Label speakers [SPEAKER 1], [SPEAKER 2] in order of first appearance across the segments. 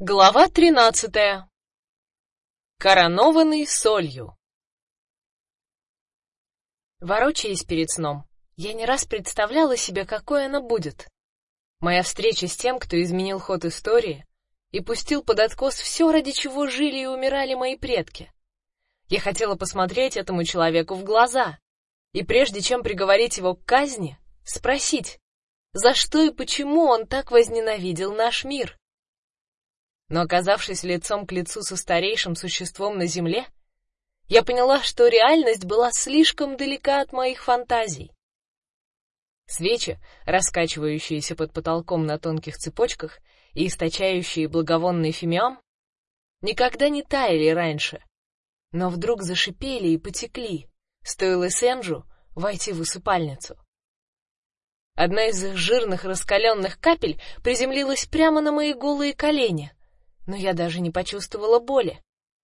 [SPEAKER 1] Глава тринадцатая. Коронованный солью. Ворочаясь перед сном, я не раз представляла себе, какой она будет. Моя встреча с тем, кто изменил ход истории и пустил под откос все, ради чего жили и умирали мои предки. Я хотела посмотреть этому человеку в глаза и прежде чем приговорить его к казни, спросить, за что и почему он так возненавидел наш мир. Но оказавшись лицом к лицу со старейшим существом на земле, я поняла, что реальность была слишком далека от моих фантазий. Свечи, раскачивающиеся под потолком на тонких цепочках и источающие благовонный фимиам, никогда не таяли раньше, но вдруг зашипели и потекли, стоило Сенджу войти в усыпальницу. Одна из их жирных раскаленных капель приземлилась прямо на мои голые колени но я даже не почувствовала боли.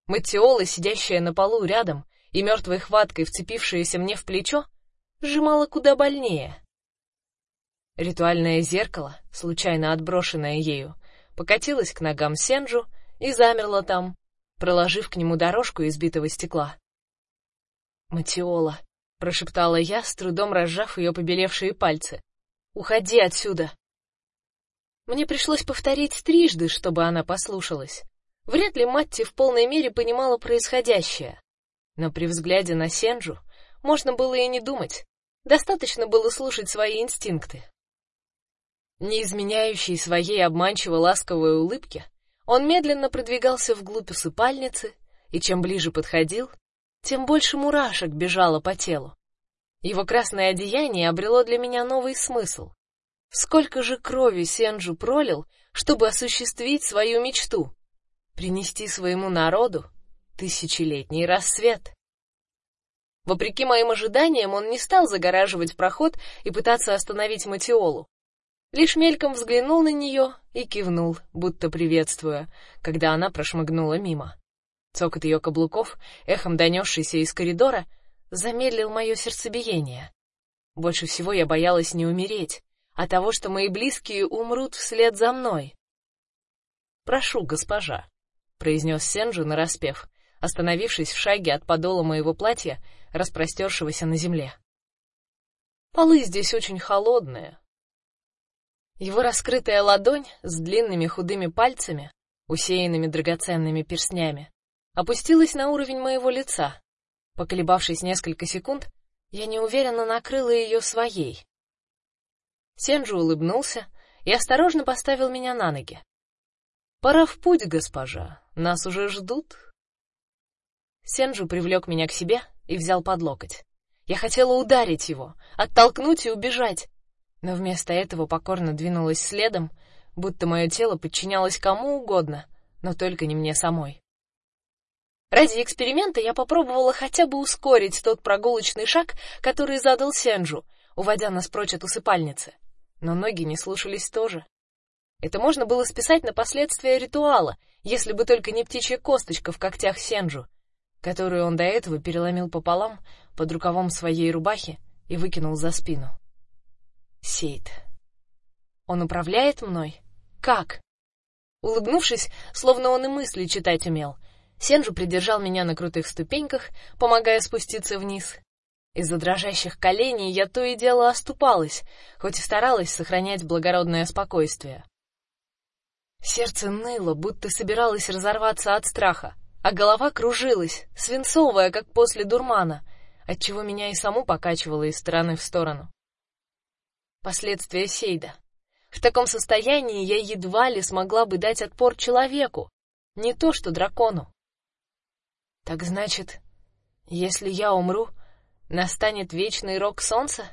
[SPEAKER 1] Матиола, сидящая на полу рядом и мертвой хваткой вцепившаяся мне в плечо, сжимала куда больнее. Ритуальное зеркало, случайно отброшенное ею, покатилось к ногам Сенджу и замерло там, проложив к нему дорожку из битого стекла. Матиола, прошептала я, с трудом разжав ее побелевшие пальцы. Уходи отсюда. Мне пришлось повторить трижды, чтобы она послушалась. Вряд ли Матти в полной мере понимала происходящее. Но при взгляде на Сенджу можно было и не думать. Достаточно было слушать свои инстинкты. Не изменяющий своей обманчиво ласковой улыбке, он медленно продвигался вглубь усыпальницы, и чем ближе подходил, тем больше мурашек бежало по телу. Его красное одеяние обрело для меня новый смысл. Сколько же крови Сенджу пролил, чтобы осуществить свою мечту, принести своему народу тысячелетний рассвет. Вопреки моим ожиданиям, он не стал загораживать проход и пытаться остановить Матиолу. Лишь мельком взглянул на нее и кивнул, будто приветствуя, когда она прошмыгнула мимо. Цокот ее каблуков, эхом донесшийся из коридора, замедлил мое сердцебиение. Больше всего я боялась не умереть, а того, что мои близкие умрут вслед за мной. Прошу, госпожа, произнес Сенджу нараспев, остановившись в шаге от подола моего платья, распростершегося на земле. Полы здесь очень холодные. Его раскрытая ладонь с длинными худыми пальцами, усеянными драгоценными перстнями, опустилась на уровень моего лица. Поколебавшись несколько секунд, я неуверенно накрыла ее своей. Сенджу улыбнулся и осторожно поставил меня на ноги. Пора в путь, госпожа. Нас уже ждут. Сенджу привлек меня к себе и взял под локоть. Я хотела ударить его, оттолкнуть и убежать, но вместо этого покорно двинулась следом, будто мое тело подчинялось кому угодно, но только не мне самой. Ради эксперимента я попробовала хотя бы ускорить тот прогулочный шаг, который задал Сенджу, уводя нас прочь от усыпальницы но ноги не слушались тоже. Это можно было списать на последствия ритуала, если бы только не птичья косточка в когтях Сенджу, которую он до этого переломил пополам под рукавом своей рубахи и выкинул за спину. Сейд. Он управляет мной? Как? Улыбнувшись, словно он и мысли читать умел, Сенджу придержал меня на крутых ступеньках, помогая спуститься вниз, из-за дрожащих коленей я то и дело оступалась, хоть и старалась сохранять благородное спокойствие. Сердце ныло, будто собиралось разорваться от страха, а голова кружилась, свинцовая, как после дурмана, отчего меня и саму покачивало из стороны в сторону. Последствия Сейда. В таком состоянии я едва ли смогла бы дать отпор человеку, не то что дракону. Так значит, если я умру, настанет вечный рок солнца?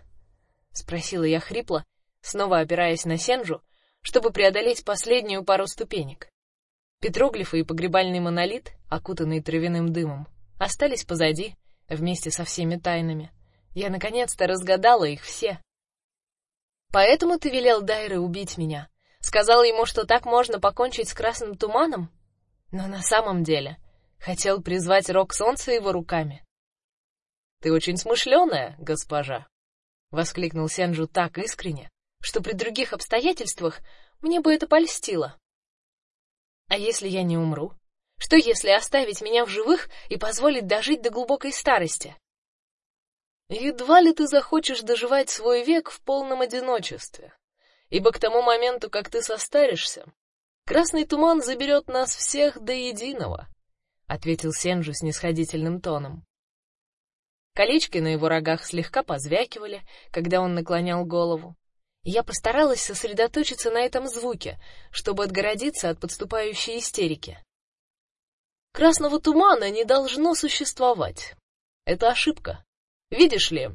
[SPEAKER 1] спросила я хрипло, снова опираясь на Сенжу, чтобы преодолеть последнюю пару ступенек. Петроглифы и погребальный монолит, окутанный травяным дымом, остались позади вместе со всеми тайнами. Я наконец-то разгадала их все. Поэтому ты велел Дайре убить меня, сказал ему, что так можно покончить с красным туманом, но на самом деле хотел призвать рок солнца его руками. Ты очень смышленая, госпожа, воскликнул Сенджу так искренне, что при других обстоятельствах мне бы это польстило. А если я не умру? Что если оставить меня в живых и позволить дожить до глубокой старости?
[SPEAKER 2] Едва ли ты захочешь доживать свой век в полном одиночестве, ибо к тому моменту, как ты состаришься, красный туман заберет нас всех до единого, ответил Сенжу с нисходительным тоном.
[SPEAKER 1] Колечки на его рогах слегка позвякивали, когда он наклонял голову. Я постаралась сосредоточиться на этом звуке, чтобы отгородиться от подступающей истерики.
[SPEAKER 2] Красного тумана не должно существовать. Это ошибка. Видишь ли,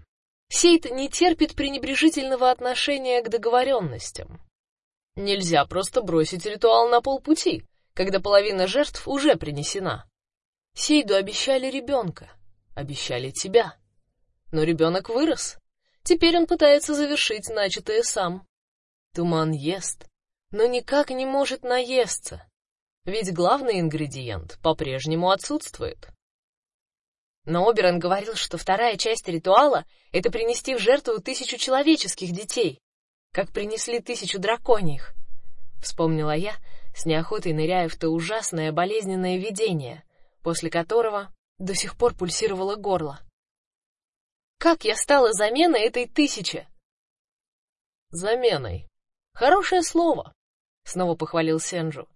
[SPEAKER 2] Сейт не терпит пренебрежительного отношения к договоренностям. Нельзя просто бросить ритуал на полпути, когда половина жертв уже принесена. Сейду обещали ребенка, обещали тебя. Но ребенок вырос. Теперь он пытается завершить начатое сам. Туман ест, но никак не может наесться, ведь главный ингредиент по-прежнему отсутствует.
[SPEAKER 1] Но Оберон говорил, что вторая часть ритуала — это принести в жертву тысячу человеческих детей, как принесли тысячу драконьих. Вспомнила я, с неохотой ныряя в то ужасное болезненное видение, после которого до сих пор пульсировало горло. Как я стала заменой этой тысячи?
[SPEAKER 2] Заменой. Хорошее слово. Снова похвалил Сенджу.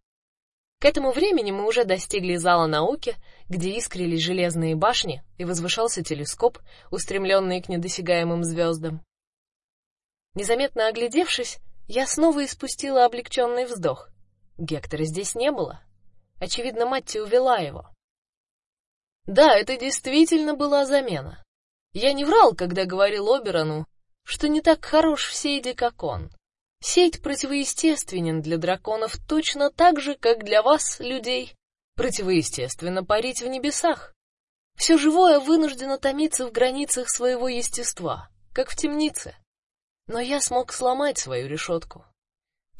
[SPEAKER 1] К этому времени мы уже достигли зала науки, где искрились железные башни и возвышался телескоп, устремленный к недосягаемым звездам. Незаметно оглядевшись, я снова испустила облегченный вздох. Гектора здесь не было. Очевидно, Матти увела его.
[SPEAKER 2] Да, это действительно была замена. Я не врал, когда говорил Оберону, что не так хорош в Сейде, как он. Сеть противоестественен для драконов точно так же, как для вас, людей, противоестественно парить в небесах. Все живое вынуждено томиться в границах своего естества, как в темнице. Но я смог сломать свою решетку.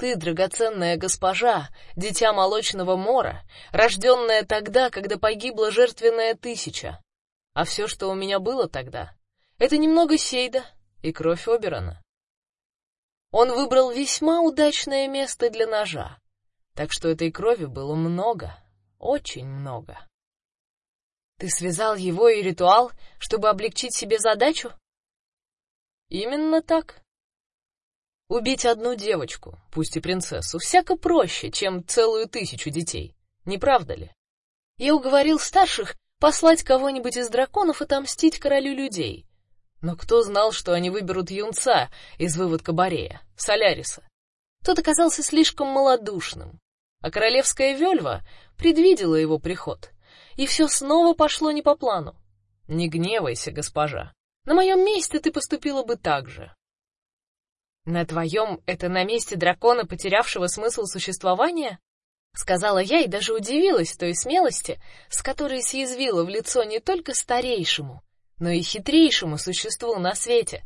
[SPEAKER 2] Ты, драгоценная госпожа, дитя молочного мора, рожденная тогда, когда погибла жертвенная тысяча, а все, что у меня было тогда, это немного сейда и кровь Оберона. Он выбрал весьма удачное место для ножа, так что этой крови было много, очень много.
[SPEAKER 1] Ты связал его и ритуал, чтобы облегчить себе задачу?
[SPEAKER 2] Именно так. Убить одну девочку, пусть и принцессу, всяко проще, чем целую тысячу детей, не правда ли? Я уговорил старших послать кого-нибудь из драконов отомстить королю людей. Но кто знал, что они выберут юнца из выводка Борея, Соляриса? Тот оказался слишком малодушным, а королевская вельва предвидела его приход, и все снова пошло не по плану. Не гневайся, госпожа. На моем месте ты поступила бы так же.
[SPEAKER 1] На твоем это на месте дракона, потерявшего смысл существования? сказала я и даже удивилась той смелости, с которой съязвила в лицо не только старейшему, но и хитрейшему существу на свете,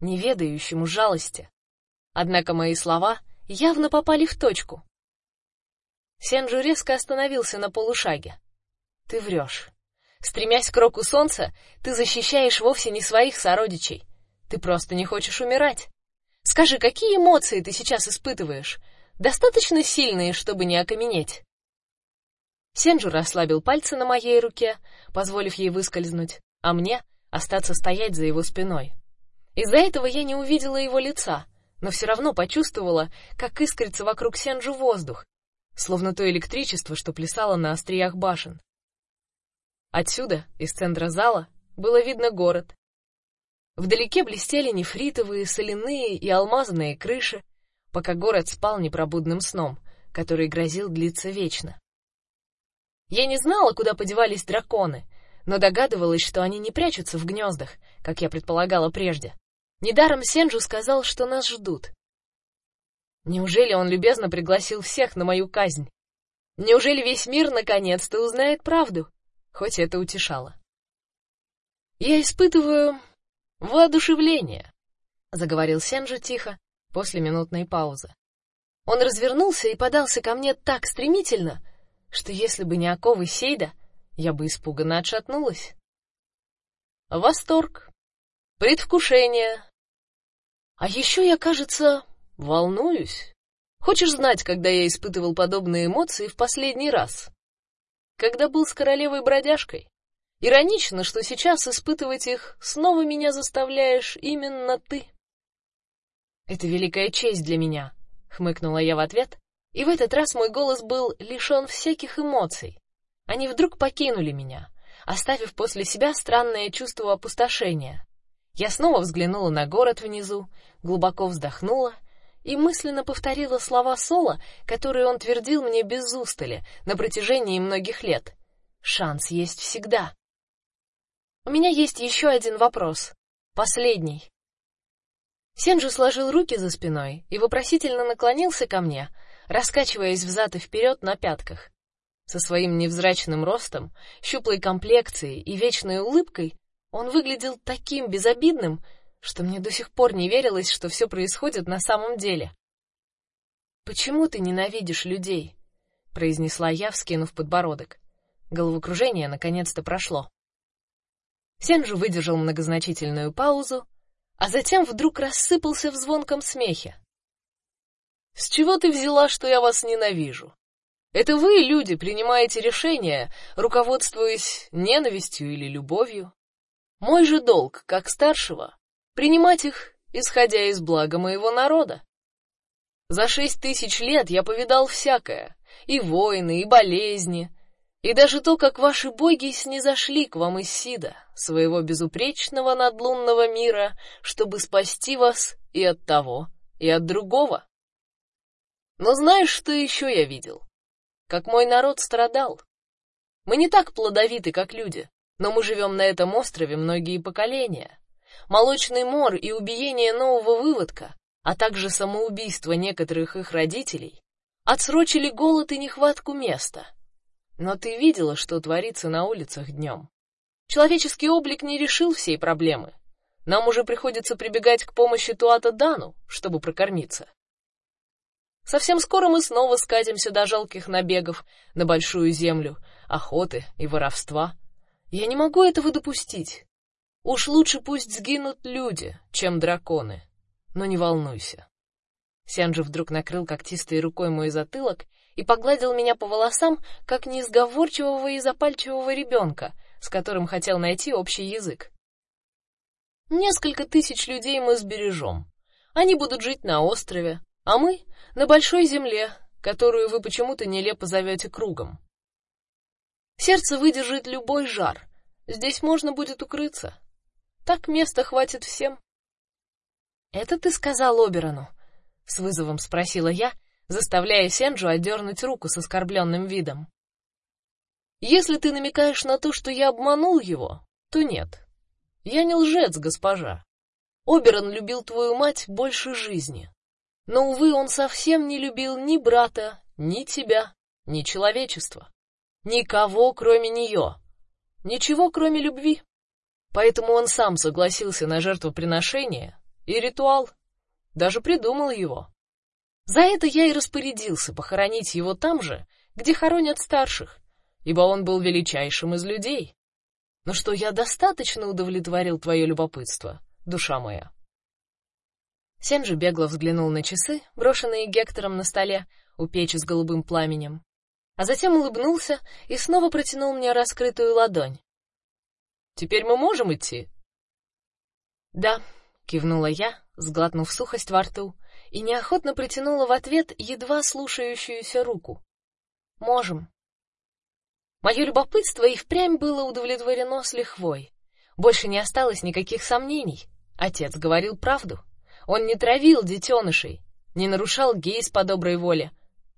[SPEAKER 1] не ведающему жалости. Однако мои слова явно попали в точку. Сенджу резко остановился на полушаге. Ты врешь. Стремясь к року солнца, ты защищаешь вовсе не своих сородичей. Ты просто не хочешь умирать. Скажи, какие эмоции ты сейчас испытываешь? достаточно сильные, чтобы не окаменеть. Сенджу расслабил пальцы на моей руке, позволив ей выскользнуть, а мне остаться стоять за его спиной. Из-за этого я не увидела его лица, но все равно почувствовала, как искрится вокруг Сенджу воздух, словно то электричество, что плясало на остриях башен. Отсюда, из центра зала, было видно город. Вдалеке блестели нефритовые, соляные и алмазные крыши, пока город спал непробудным сном, который грозил длиться вечно. Я не знала, куда подевались драконы, но догадывалась, что они не прячутся в гнездах, как я предполагала прежде. Недаром Сенджу сказал, что нас ждут. Неужели он любезно пригласил всех на мою казнь? Неужели весь мир наконец-то узнает правду? Хоть это утешало. Я испытываю воодушевление, заговорил Сенджу тихо, после минутной паузы. Он развернулся и подался ко мне так стремительно, что если бы не оковы Сейда, я бы испуганно отшатнулась. Восторг, предвкушение. А еще я, кажется, волнуюсь.
[SPEAKER 2] Хочешь знать, когда я испытывал подобные эмоции в последний раз? Когда был с королевой-бродяжкой. Иронично, что сейчас испытывать их снова меня заставляешь именно ты. Это великая честь для меня, хмыкнула я в ответ, и в этот раз мой голос был лишен всяких эмоций. Они вдруг покинули меня, оставив после себя странное чувство опустошения. Я снова взглянула на город внизу, глубоко вздохнула и мысленно повторила слова Сола, которые он твердил мне без устали на протяжении многих лет. Шанс есть всегда. У меня есть еще один вопрос, последний. Сенджи сложил руки за спиной и вопросительно наклонился ко мне, раскачиваясь взад и вперед на пятках. Со своим невзрачным ростом, щуплой комплекцией и вечной улыбкой он выглядел таким безобидным, что мне до сих пор не верилось, что все происходит на самом деле. Почему ты ненавидишь людей? произнесла я, вскинув подбородок. Головокружение наконец-то прошло. Сенджу выдержал многозначительную паузу, а затем вдруг рассыпался в звонком смехе. С чего ты взяла, что я вас ненавижу? Это вы, люди, принимаете решения, руководствуясь ненавистью или любовью. Мой же долг, как старшего, принимать их, исходя из блага моего народа. За шесть тысяч лет я повидал всякое, и войны, и болезни, и даже то, как ваши боги снизошли к вам из Сида, своего безупречного надлунного мира, чтобы спасти вас и от того, и от другого. Но знаешь, что еще я видел? Как мой народ страдал. Мы не так плодовиты, как люди, но мы живем на этом острове многие поколения. Молочный мор и убиение нового выводка, а также самоубийство некоторых их родителей отсрочили голод и нехватку места. Но ты видела, что творится на улицах днем. Человеческий облик не решил всей проблемы. Нам уже приходится прибегать к помощи Туата Дану, чтобы прокормиться. Совсем скоро мы снова скатимся до жалких набегов на большую землю, охоты и воровства. Я не могу этого допустить. Уж лучше пусть сгинут люди, чем драконы. Но не волнуйся. Сянджи вдруг накрыл когтистой рукой мой затылок и погладил меня по волосам, как неизговорчивого и запальчивого ребенка, с которым хотел найти общий язык. Несколько тысяч людей мы сбережем. Они будут жить на острове, а мы на большой земле, которую вы почему-то нелепо зовете кругом. Сердце выдержит любой жар. Здесь можно будет укрыться. Так места хватит всем. Это ты сказал Оберону? с вызовом спросила я, заставляя Сенджу отдернуть руку с оскорбленным видом. Если ты намекаешь на то, что я обманул его, то нет. Я не лжец, госпожа. Оберон любил твою мать больше жизни. Но, увы, он совсем не любил ни брата, ни тебя, ни человечества. Никого, кроме нее. Ничего, кроме любви. Поэтому он сам согласился на жертвоприношение и ритуал. Даже придумал его. За это я и распорядился похоронить его там же, где хоронят старших, ибо он был величайшим из людей. Но что я достаточно удовлетворил твое любопытство, душа моя. Сенджи бегло взглянул на часы, брошенные Гектором на столе у печи с голубым пламенем, а затем улыбнулся и снова протянул мне раскрытую ладонь. Теперь мы можем идти? Да, кивнула я, сглотнув сухость во рту, и неохотно протянула в ответ едва слушающуюся руку. Можем. Мое любопытство и впрямь было удовлетворено с лихвой. Больше не осталось никаких сомнений. Отец говорил правду. Он не травил детенышей, не нарушал гейс по доброй воле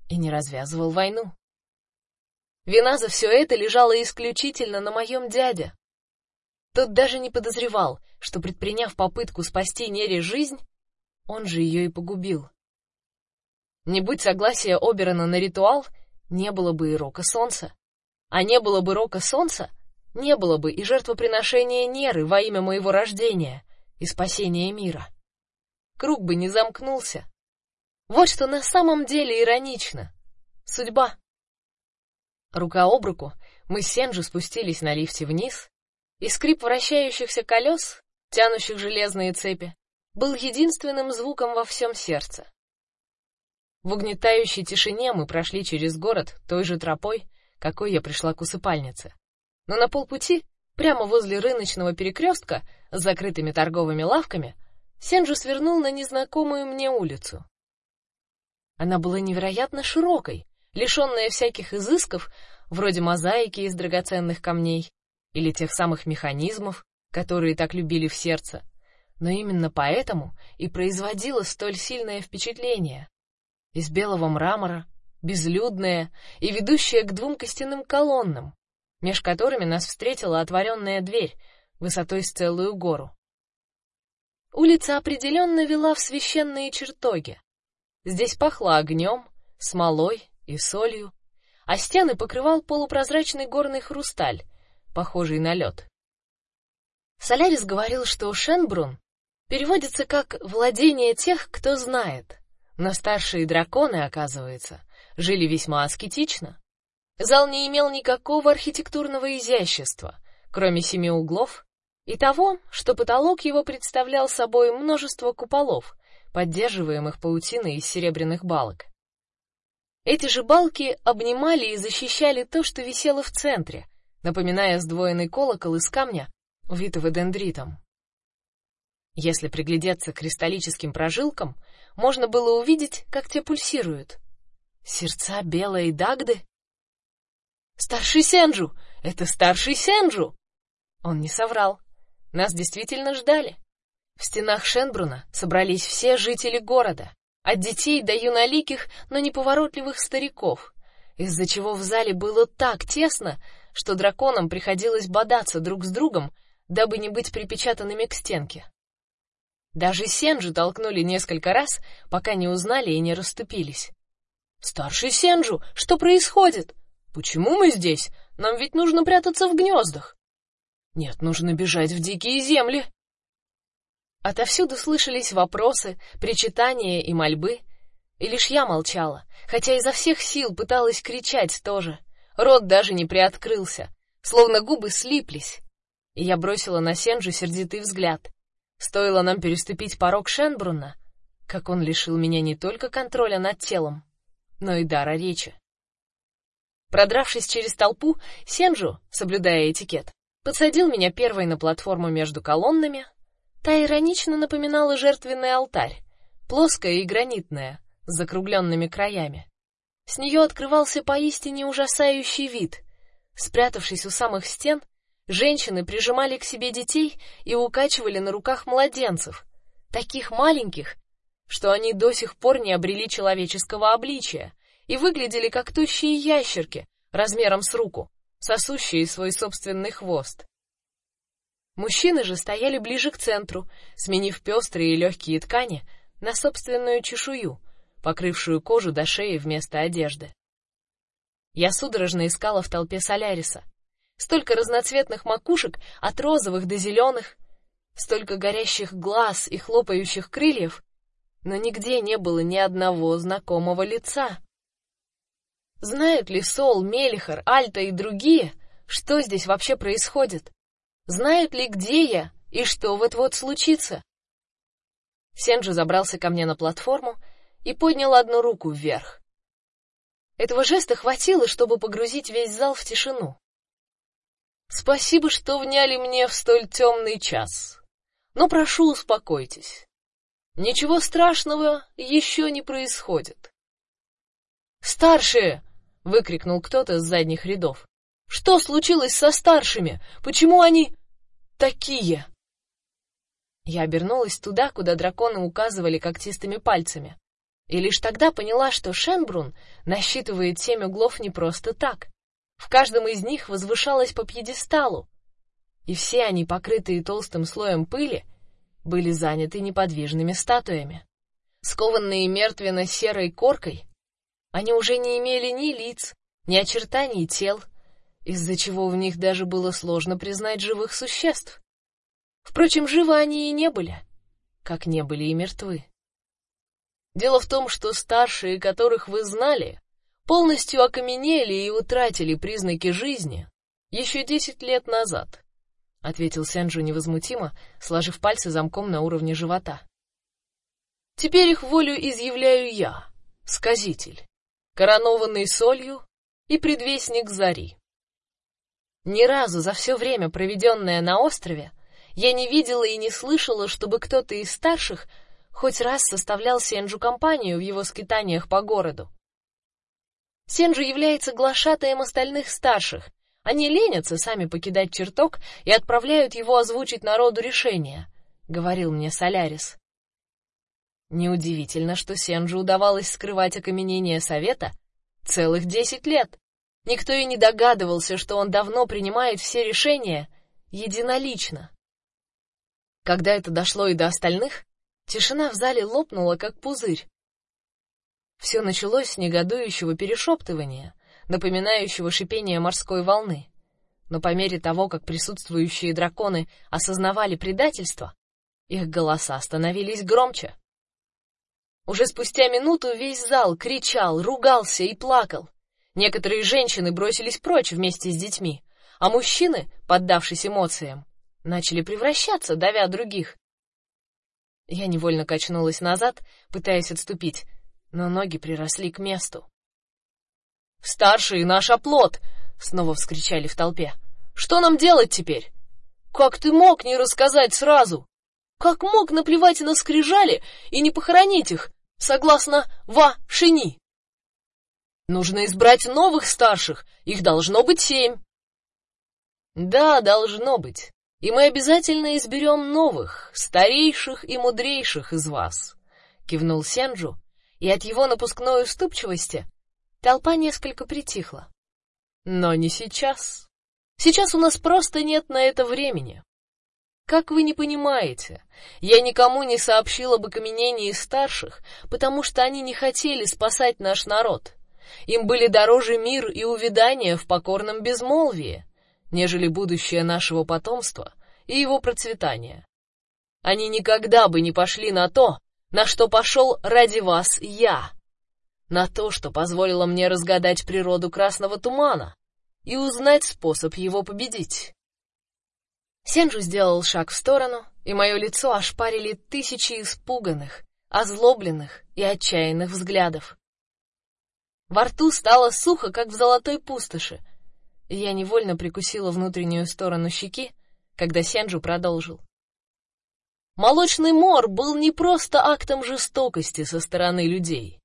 [SPEAKER 2] и не развязывал войну. Вина за все это лежала исключительно на моем дяде. Тот даже не подозревал, что предприняв попытку спасти Нере жизнь, он же ее и погубил. Не будь согласия Оберона на ритуал, не было бы и рока солнца. А не было бы рока солнца, не было бы и жертвоприношения Неры во имя моего рождения и спасения мира круг бы не замкнулся. Вот что на самом деле иронично. Судьба. Рука об руку мы с Сенджи спустились на лифте вниз, и скрип вращающихся колес, тянущих железные цепи, был единственным звуком во всем сердце.
[SPEAKER 1] В угнетающей тишине мы прошли через город той же тропой, какой я пришла к усыпальнице. Но на полпути, прямо возле рыночного перекрестка с закрытыми торговыми лавками, Сенджу свернул на незнакомую мне улицу. Она была невероятно широкой, лишенная всяких изысков, вроде мозаики из драгоценных камней или тех самых механизмов, которые так любили в сердце. Но именно поэтому и производила столь сильное впечатление. Из белого мрамора, безлюдная и ведущая к двум костяным колоннам, меж которыми нас встретила отворенная дверь высотой с целую гору. Улица определенно вела в священные чертоги. Здесь пахло огнем, смолой и солью, а стены покрывал полупрозрачный горный хрусталь, похожий на лед. Солярис говорил, что Шенбрун переводится как «владение тех, кто знает», но старшие драконы, оказывается, жили весьма аскетично. Зал не имел никакого архитектурного изящества, кроме семи углов и того, что потолок его представлял собой множество куполов, поддерживаемых паутиной из серебряных балок. Эти же балки обнимали и защищали то, что висело в центре, напоминая сдвоенный колокол из камня, увитого дендритом. Если приглядеться к кристаллическим прожилкам, можно было увидеть, как те пульсируют. Сердца белой Дагды. Старший Сенджу, это старший Сенджу. Он не соврал. Нас действительно ждали. В стенах Шенбруна собрались все жители города, от детей до юноликих, но неповоротливых стариков, из-за чего в зале было так тесно, что драконам приходилось бодаться друг с другом, дабы не быть припечатанными к стенке. Даже Сенджу толкнули несколько раз, пока не узнали и не расступились. Старший Сенджу, что происходит? Почему мы здесь? Нам ведь нужно прятаться в гнездах. Нет, нужно бежать в дикие земли. Отовсюду слышались вопросы, причитания и мольбы, и лишь я молчала, хотя изо всех сил пыталась кричать тоже. Рот даже не приоткрылся, словно губы слиплись. И я бросила на Сенджу сердитый взгляд. Стоило нам переступить порог Шенбруна, как он лишил меня не только контроля над телом, но и дара речи. Продравшись через толпу, Сенджу, соблюдая этикет, подсадил меня первой на платформу между колоннами, Та иронично напоминала жертвенный алтарь, плоская и гранитная, с закругленными краями. С нее открывался поистине ужасающий вид. Спрятавшись у самых стен, женщины прижимали к себе детей и укачивали на руках младенцев, таких маленьких, что они до сих пор не обрели человеческого обличия и выглядели как тощие ящерки размером с руку, сосущие свой собственный хвост. Мужчины же стояли ближе к центру, сменив пестрые и легкие ткани на собственную чешую, покрывшую кожу до шеи вместо одежды. Я судорожно искала в толпе Соляриса. Столько разноцветных макушек, от розовых до зеленых, столько горящих глаз и хлопающих крыльев, но нигде не было ни одного знакомого лица. Знают ли Сол, Мелихар, Альта и другие, что здесь вообще происходит? Знают ли, где я и что вот-вот случится? Сенджи забрался ко мне на платформу и поднял одну руку вверх. Этого жеста хватило, чтобы погрузить весь зал в тишину. Спасибо, что вняли мне в столь темный час. Но прошу, успокойтесь. Ничего страшного еще не происходит. Старшие, выкрикнул кто-то с задних рядов. Что случилось со старшими? Почему они такие? Я обернулась туда, куда драконы указывали когтистыми пальцами, и лишь тогда поняла, что Шенбрун насчитывает семь углов не просто так. В каждом из них возвышалось по пьедесталу, и все они, покрытые толстым слоем пыли, были заняты неподвижными статуями. Скованные мертвенно-серой коркой, они уже не имели ни лиц, ни очертаний тел, из-за чего в них даже было сложно признать живых существ. Впрочем, живы они и не были, как не были и мертвы. Дело в том, что старшие, которых вы знали, полностью окаменели и утратили признаки жизни еще десять лет назад, ответил Сенджу невозмутимо, сложив пальцы замком на уровне живота. Теперь их волю изъявляю я,
[SPEAKER 2] сказитель, коронованный солью и предвестник зари. Ни разу за все время, проведенное на острове, я не видела и не слышала, чтобы кто-то из старших хоть раз составлял Сенджу компанию в его скитаниях по городу. Сенджу является глашатаем остальных старших. Они ленятся сами покидать чертог и отправляют его озвучить народу решение, говорил мне Солярис. Неудивительно, что Сенджу удавалось скрывать окаменение совета целых десять лет. Никто и не догадывался, что он давно принимает все решения единолично. Когда это дошло и до остальных, тишина в зале лопнула как пузырь. Все началось с негодующего перешептывания, напоминающего шипение морской волны. Но по мере того, как присутствующие драконы осознавали предательство, их голоса становились громче. Уже спустя минуту весь зал кричал, ругался и плакал. Некоторые женщины бросились прочь вместе с детьми, а мужчины, поддавшись эмоциям, начали превращаться, давя других. Я невольно качнулась назад, пытаясь отступить, но ноги приросли к месту. Старший наш оплот, снова вскричали в толпе. Что нам делать теперь? Как ты мог не рассказать сразу? Как мог наплевать на скрижали и не похоронить их, согласно Ва Шини? Нужно избрать новых старших, их должно быть семь. Да, должно быть. И мы обязательно изберем новых, старейших и мудрейших из вас, кивнул Сенджу, и от его напускной уступчивости толпа несколько притихла. Но не сейчас. Сейчас у нас просто нет на это времени. Как вы не понимаете, я никому не сообщила об окаменении старших, потому что они не хотели спасать наш народ. Им были дороже мир и увядание в покорном безмолвии, нежели будущее нашего потомства и его процветание. Они никогда бы не пошли на то, на что пошел ради вас я, на то, что позволило мне разгадать природу красного тумана и узнать способ его победить. Сенджу сделал шаг в сторону, и мое лицо ошпарили тысячи испуганных, озлобленных и отчаянных взглядов. Во рту стало сухо, как в золотой пустоши. Я невольно прикусила внутреннюю сторону щеки, когда Сенджу продолжил. Молочный мор был не просто актом жестокости со стороны людей.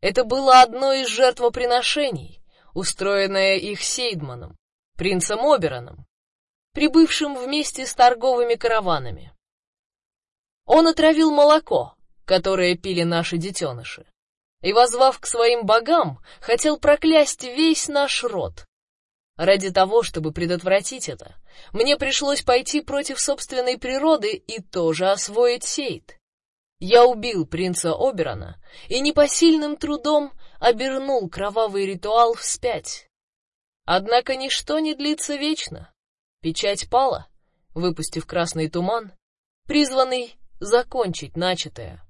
[SPEAKER 2] Это было одно из жертвоприношений, устроенное их Сейдманом, принцем Обероном, прибывшим вместе с торговыми караванами. Он отравил молоко, которое пили наши детеныши, и, возвав к своим богам, хотел проклясть весь наш род. Ради того, чтобы предотвратить это, мне пришлось пойти против собственной природы и тоже освоить сейт. Я убил принца Оберона и непосильным трудом обернул кровавый ритуал вспять. Однако ничто не длится вечно. Печать пала, выпустив красный туман, призванный закончить начатое.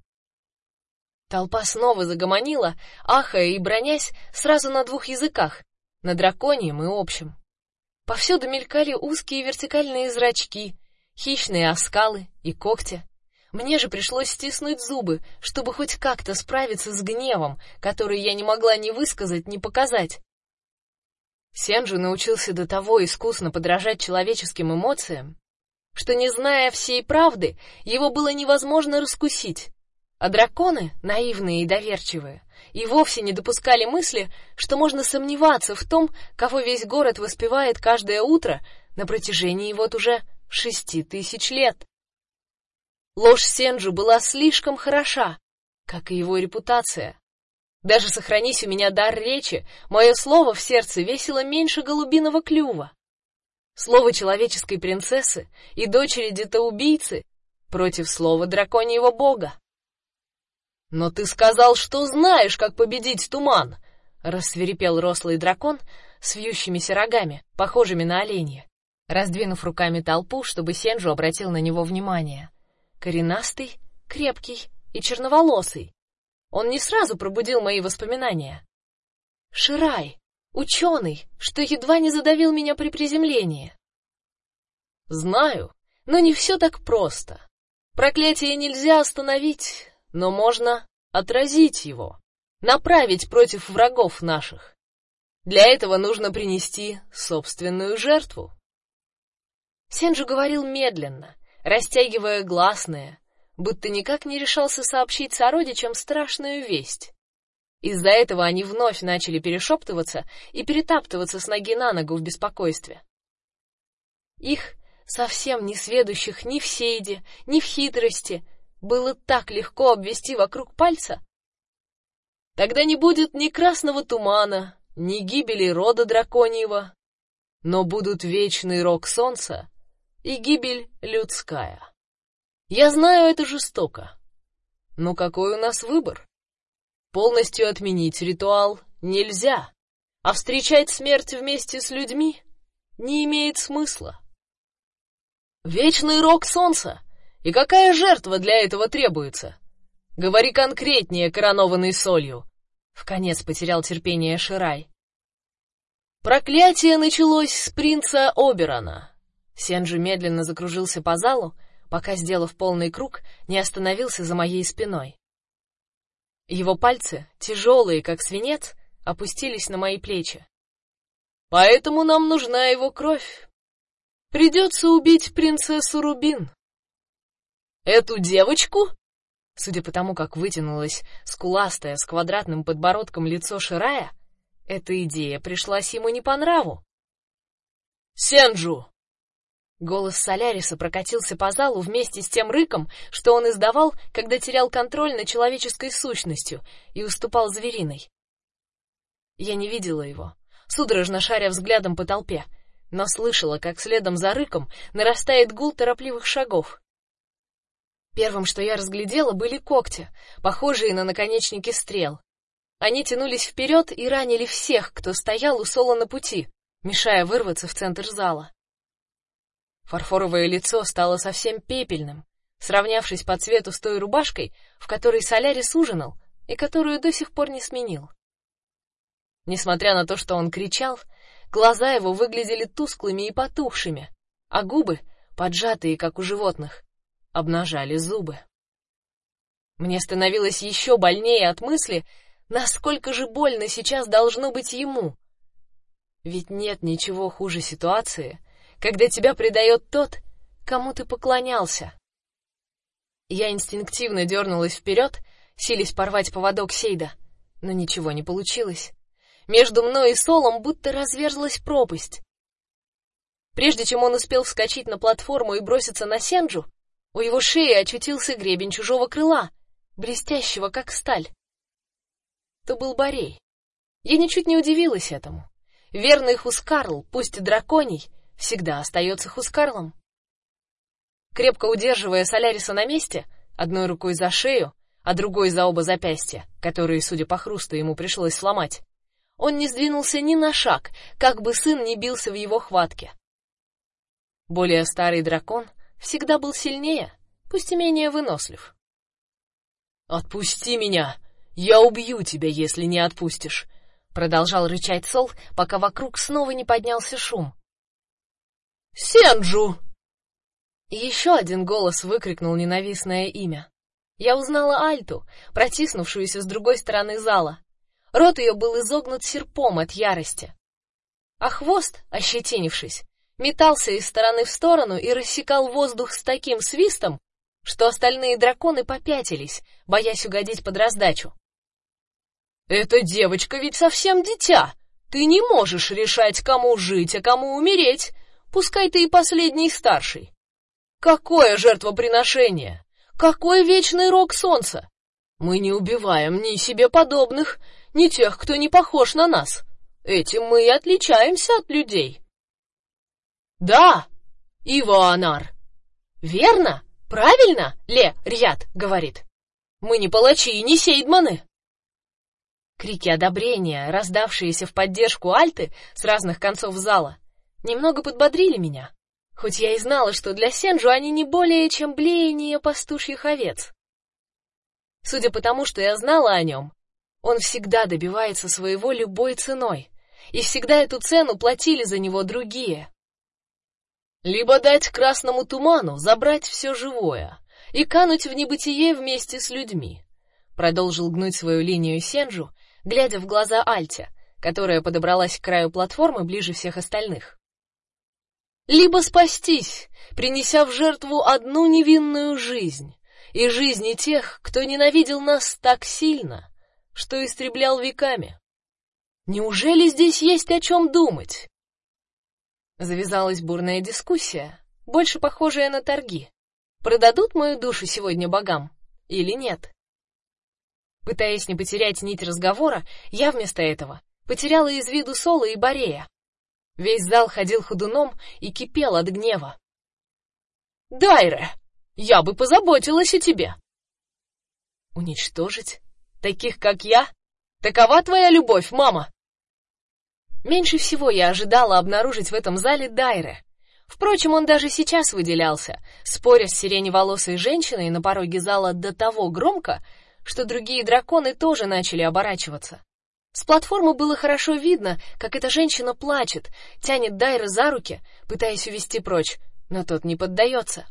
[SPEAKER 2] Толпа снова загомонила, ахая и бронясь сразу на двух языках, на драконьем и общем. Повсюду мелькали узкие вертикальные зрачки, хищные оскалы и когти. Мне же пришлось стиснуть зубы, чтобы хоть как-то справиться с гневом, который я не могла ни высказать, ни показать. Сенджи научился до того искусно подражать человеческим эмоциям, что не зная всей правды, его было невозможно раскусить. А драконы, наивные и доверчивые, и вовсе не допускали мысли, что можно сомневаться в том, кого весь город воспевает каждое утро на протяжении вот уже шести тысяч лет. Ложь Сенджу была слишком хороша, как и его репутация. Даже сохранись у меня дар речи, мое слово в сердце весило меньше голубиного клюва. Слово человеческой принцессы и дочери детоубийцы против слова драконьего бога. Но ты сказал, что знаешь, как победить туман, рассверепел рослый дракон с вьющимися рогами, похожими на оленья, раздвинув руками толпу, чтобы Сенджу обратил на него внимание. Коренастый, крепкий и черноволосый, он не сразу пробудил мои воспоминания. Ширай, ученый, что едва не задавил меня при приземлении. Знаю, но не все так просто. Проклятие нельзя остановить, но можно отразить его. направить против врагов наших. Для этого нужно принести собственную жертву. Сенджу говорил медленно, растягивая гласные, будто никак не решался сообщить сородичам страшную весть. Из-за этого они вновь начали перешептываться и перетаптываться с ноги на ногу в беспокойстве. Их, совсем не сведущих ни в сейде, ни в хитрости, было так легко обвести вокруг пальца. Тогда не будет ни красного тумана, ни гибели рода драконьего, но будут вечный рок солнца и гибель людская. Я знаю, это жестоко. Но какой у нас выбор? Полностью отменить ритуал нельзя, а встречать смерть вместе с людьми не имеет смысла. Вечный рок солнца. И какая жертва для этого требуется? Говори конкретнее, коронованный солью. В конец потерял терпение Ширай. Проклятие началось с принца Оберона. Сенджи медленно закружился по залу, пока, сделав полный круг, не остановился за моей спиной. Его пальцы, тяжелые, как свинец, опустились на мои плечи. Поэтому нам нужна его кровь. Придется убить принцессу Рубин. Эту девочку? Судя по тому, как вытянулось скуластое с квадратным подбородком лицо Ширая, эта идея пришлась ему не по нраву. Сенджу, Голос Соляриса прокатился по залу вместе с тем рыком, что он издавал, когда терял контроль над человеческой сущностью и уступал звериной. Я не видела его, судорожно шаря взглядом по толпе, но слышала, как следом за рыком нарастает гул торопливых шагов. Первым, что я разглядела, были когти, похожие на наконечники стрел. Они тянулись вперед и ранили всех, кто стоял у Сола на пути, мешая вырваться в центр зала. Фарфоровое лицо стало совсем пепельным, сравнявшись по цвету с той рубашкой, в которой Солярис ужинал и которую до сих пор не сменил. Несмотря на то, что он кричал, глаза его выглядели тусклыми и потухшими, а губы, поджатые, как у животных, обнажали зубы. Мне становилось еще больнее от мысли, насколько же больно сейчас должно быть ему. Ведь нет ничего хуже ситуации, когда тебя предает тот, кому ты поклонялся. Я инстинктивно дернулась вперед, силясь порвать поводок Сейда, но ничего не получилось. Между мной и Солом будто разверзлась пропасть. Прежде чем он успел вскочить на платформу и броситься на Сенджу, у его шеи очутился гребень чужого крыла, блестящего как сталь. То был Борей. Я ничуть не удивилась этому. Верный Хускарл, пусть и драконий, всегда остается Хускарлом. Крепко удерживая Соляриса на месте, одной рукой за шею, а другой за оба запястья, которые, судя по хрусту, ему пришлось сломать, он не сдвинулся ни на шаг, как бы сын не бился в его хватке. Более старый дракон всегда был сильнее, пусть и менее вынослив. Отпусти меня, я убью тебя, если не отпустишь, продолжал рычать Сол, пока вокруг снова не поднялся шум. Сенджу!» Еще один голос выкрикнул ненавистное имя. Я узнала Альту, протиснувшуюся с другой стороны зала. Рот ее был изогнут серпом от ярости, а хвост, ощетинившись, метался из стороны в сторону и рассекал воздух с таким свистом, что остальные драконы попятились, боясь угодить под раздачу. Эта девочка ведь совсем дитя. Ты не можешь решать, кому жить, а кому умереть. Пускай ты и последний старший. Какое жертвоприношение! Какой вечный рок солнца! Мы не убиваем ни себе подобных, ни тех, кто не похож на нас. Этим мы и отличаемся от людей. Да, Иванар. Верно? Правильно? Ле Рьят говорит. Мы не палачи и не сейдманы. Крики одобрения, раздавшиеся в поддержку Альты с разных концов зала, немного подбодрили меня, хоть я и знала, что для Сенджу они не более чем блеяние пастушьих овец. Судя по тому, что я знала о нем, он всегда добивается своего любой ценой, и всегда эту цену платили за него другие. Либо дать красному туману забрать все живое и кануть в небытие вместе с людьми.
[SPEAKER 1] продолжил гнуть свою линию Сенджу, глядя в глаза Альте, которая подобралась к краю платформы ближе всех остальных. Либо спастись, принеся в жертву одну невинную жизнь, и жизни тех, кто ненавидел нас так сильно, что истреблял веками. Неужели здесь есть о чем думать? Завязалась бурная дискуссия, больше похожая на торги. Продадут мою душу сегодня богам или нет? Пытаясь не потерять нить разговора, я вместо этого потеряла из виду Соло и Борея. Весь зал ходил ходуном и кипел от гнева. Дайре, я бы позаботилась о тебе. Уничтожить таких, как я? Такова твоя любовь, мама? Меньше всего я ожидала обнаружить в этом зале Дайре. Впрочем, он даже сейчас выделялся, споря с сиреневолосой женщиной на пороге зала до того громко, что другие драконы тоже начали оборачиваться. С платформы было хорошо видно, как эта женщина плачет, тянет Дайра за руки, пытаясь увести прочь, но тот не поддается.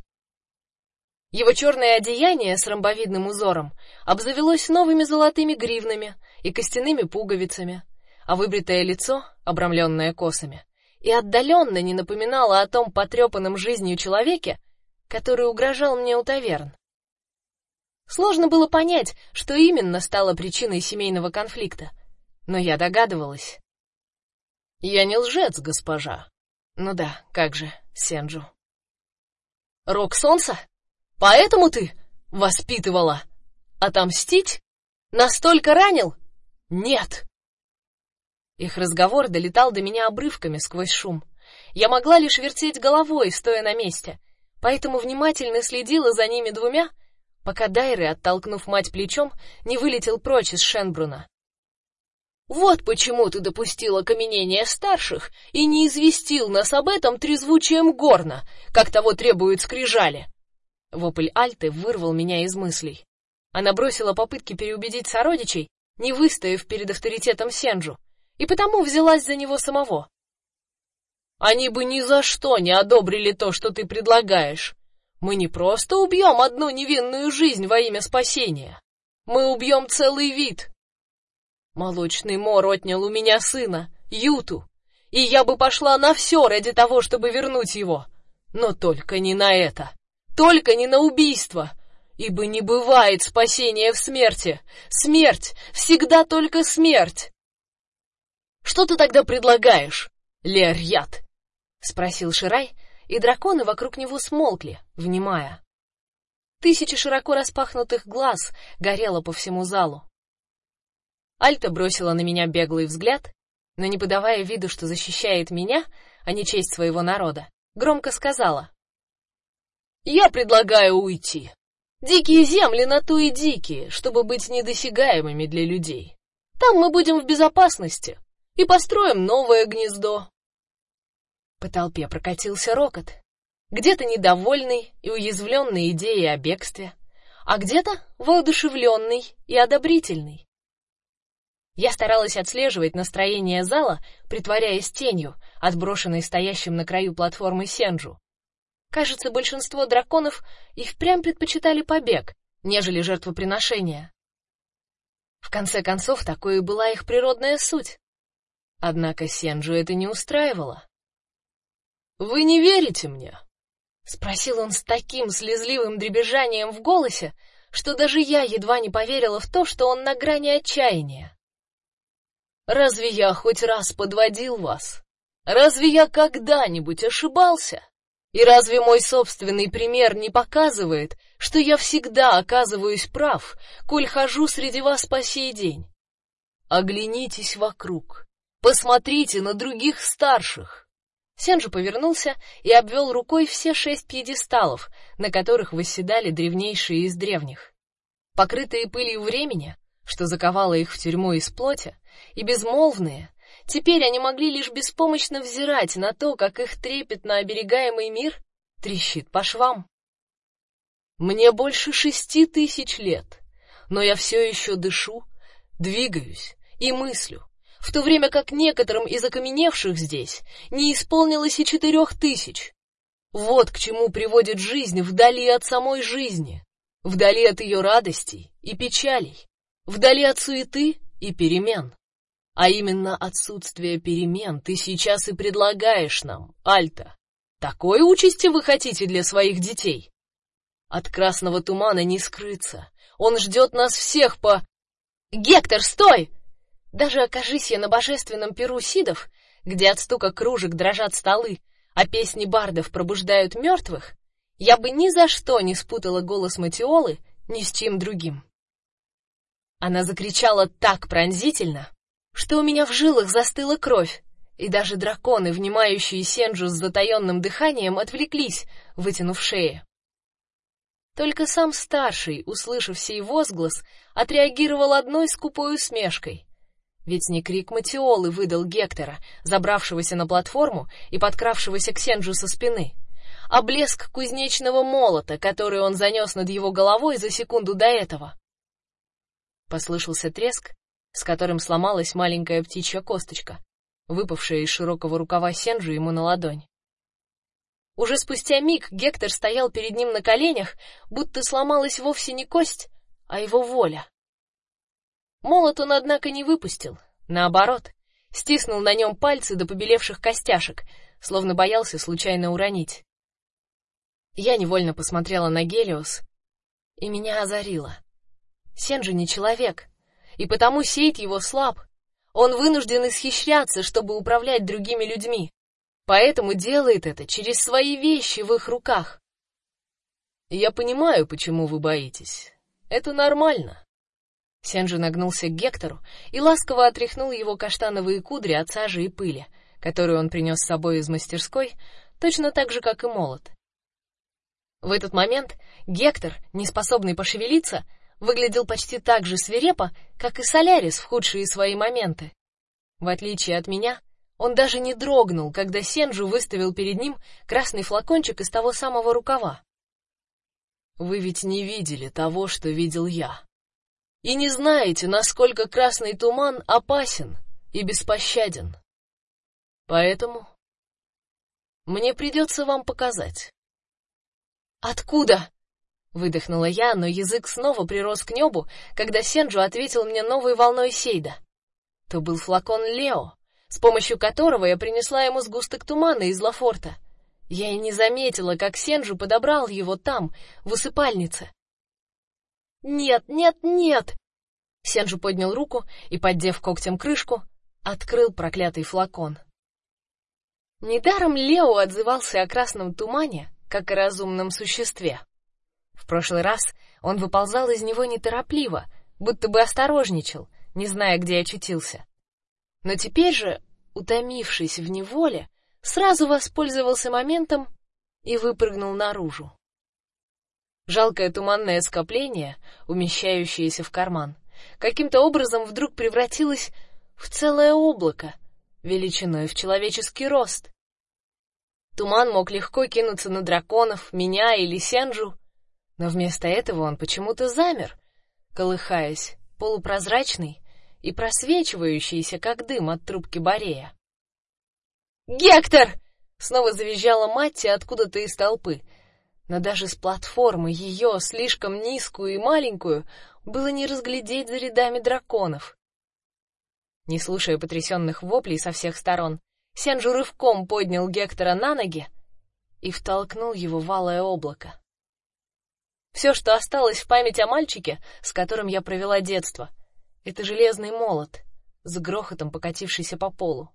[SPEAKER 1] Его черное одеяние с ромбовидным узором обзавелось новыми золотыми гривнами и костяными пуговицами, а выбритое лицо, обрамленное косами, и отдаленно не напоминало о том потрепанном жизнью человеке, который угрожал мне у таверн. Сложно было понять, что именно стало причиной семейного конфликта, но я догадывалась. Я не лжец, госпожа. Ну да, как же, Сенджу. Рок солнца? Поэтому ты воспитывала отомстить? Настолько ранил? Нет. Их разговор долетал до меня обрывками сквозь шум. Я могла лишь вертеть головой, стоя на месте, поэтому внимательно следила за ними двумя, пока Дайры, оттолкнув мать плечом, не вылетел прочь из Шенбруна. Вот почему ты допустила каменение старших и не известил нас об этом трезвучием горна, как того требуют скрижали. Вопль Альты вырвал меня из мыслей. Она бросила попытки переубедить сородичей, не выстояв перед авторитетом Сенджу, и потому взялась за него самого. Они бы ни за что не одобрили то, что ты предлагаешь. Мы не просто убьем одну невинную жизнь во имя спасения. Мы убьем целый вид. Молочный мор отнял у меня сына, Юту, и я бы пошла на все ради того, чтобы вернуть его. Но только не на это. Только не на убийство. Ибо не бывает спасения в смерти. Смерть всегда только смерть. Что ты тогда предлагаешь, Лерьят? спросил Ширай, и драконы вокруг него смолкли, внимая. Тысячи широко распахнутых глаз горело по всему залу. Альта бросила на меня беглый взгляд, но не подавая виду, что защищает меня, а не честь своего народа, громко сказала: "Я предлагаю уйти. Дикие земли на то и дикие, чтобы быть недосягаемыми для людей. Там мы будем в безопасности, и построим новое гнездо. По толпе прокатился рокот. Где-то недовольный и уязвленный идеей о бегстве, а где-то воодушевленный и одобрительный. Я старалась отслеживать настроение зала, притворяясь тенью, отброшенной стоящим на краю платформы Сенджу. Кажется, большинство драконов и впрямь предпочитали побег, нежели жертвоприношение. В конце концов, такой и была их природная суть. Однако Сенджу это не устраивало. Вы не верите мне? спросил он с таким слезливым дребезжанием в голосе, что даже я едва не поверила в то, что он на грани отчаяния. Разве я хоть раз подводил вас? Разве я когда-нибудь ошибался? И разве мой собственный пример не показывает, что я всегда оказываюсь прав, коль хожу среди вас по сей день? Оглянитесь вокруг. Посмотрите на других старших. Сенджи повернулся и обвел рукой все шесть пьедесталов, на которых восседали древнейшие из древних. Покрытые пылью времени, что заковало их в тюрьму из плоти, и безмолвные, теперь они могли лишь беспомощно взирать на то, как их трепетно оберегаемый мир трещит по швам. Мне больше шести тысяч лет, но я все еще дышу, двигаюсь и мыслю в то время как некоторым из окаменевших здесь не исполнилось и четырех тысяч. Вот к чему приводит жизнь вдали от самой жизни, вдали от ее радостей и печалей.
[SPEAKER 2] вдали от суеты и перемен. А именно отсутствие перемен ты сейчас и предлагаешь нам, Альта. Такой участи вы хотите для своих детей? От красного тумана не скрыться. Он ждет нас всех по... Гектор, стой! Даже окажись я на божественном перу Сидов, где от стука кружек дрожат столы, а песни бардов пробуждают мертвых, я бы ни за что не спутала голос Матиолы ни с чем другим. Она закричала так пронзительно, что у меня в жилах застыла кровь, и даже драконы, внимающие Сенджу с затаённым дыханием, отвлеклись, вытянув шеи. Только сам старший, услышав сей возглас, отреагировал одной скупой усмешкой. Ведь не крик Матиолы выдал Гектора, забравшегося на платформу и подкравшегося к Сенджу со спины, а блеск кузнечного молота, который он занес над его головой за секунду до этого. Послышался треск, с которым сломалась маленькая птичья косточка, выпавшая из широкого рукава Сенджу ему на ладонь. Уже спустя миг Гектор стоял перед ним на коленях, будто сломалась вовсе не кость, а его воля. Молот он однако не выпустил, наоборот, стиснул на нем пальцы до побелевших костяшек, словно боялся случайно уронить. Я невольно посмотрела на Гелиос, и меня озарило. Сен же не человек, и потому сеть его слаб. Он вынужден исхищряться, чтобы управлять другими людьми. Поэтому делает это через свои вещи в их руках. Я понимаю, почему вы боитесь. Это нормально. Сенджи нагнулся к Гектору и ласково отряхнул его каштановые кудри от сажи и пыли, которую он принес с собой из мастерской, точно так же, как и молот. В этот момент Гектор, не способный пошевелиться, выглядел почти так же свирепо, как и Солярис в худшие свои моменты. В отличие от меня, он даже не дрогнул, когда Сенджу выставил перед ним красный флакончик из того самого рукава. Вы ведь не видели того, что видел я. И не знаете, насколько красный туман опасен и беспощаден. Поэтому мне придется вам показать. Откуда? выдохнула я, но язык снова прирос к небу, когда Сенджу ответил мне новой волной сейда. То был флакон Лео, с помощью которого я принесла ему сгусток тумана из Лафорта. Я и не заметила, как Сенджу подобрал его там, в усыпальнице. Нет, нет, нет. Сенджу поднял руку и, поддев когтем крышку, открыл проклятый флакон. Недаром Лео отзывался о красном тумане как о разумном существе. В прошлый раз он выползал из него неторопливо, будто бы осторожничал, не зная, где очутился. Но теперь же, утомившись в неволе, сразу воспользовался моментом и выпрыгнул наружу. Жалкое туманное скопление, умещающееся в карман, каким-то образом вдруг превратилось в целое облако, величиной в человеческий рост. Туман мог легко кинуться на драконов, меня или Сенджу, но вместо этого он почему-то замер, колыхаясь, полупрозрачный, и просвечивающийся, как дым от трубки Борея. «Гектор!» — снова завизжала Матти откуда-то из толпы. Но даже с платформы ее, слишком низкую и маленькую, было не разглядеть за рядами драконов. Не слушая потрясенных воплей со всех сторон, Сенджу рывком поднял Гектора на ноги и втолкнул его в алое облако. Все, что осталось в память о мальчике, с которым я провела детство — это железный молот, с грохотом покатившийся по полу.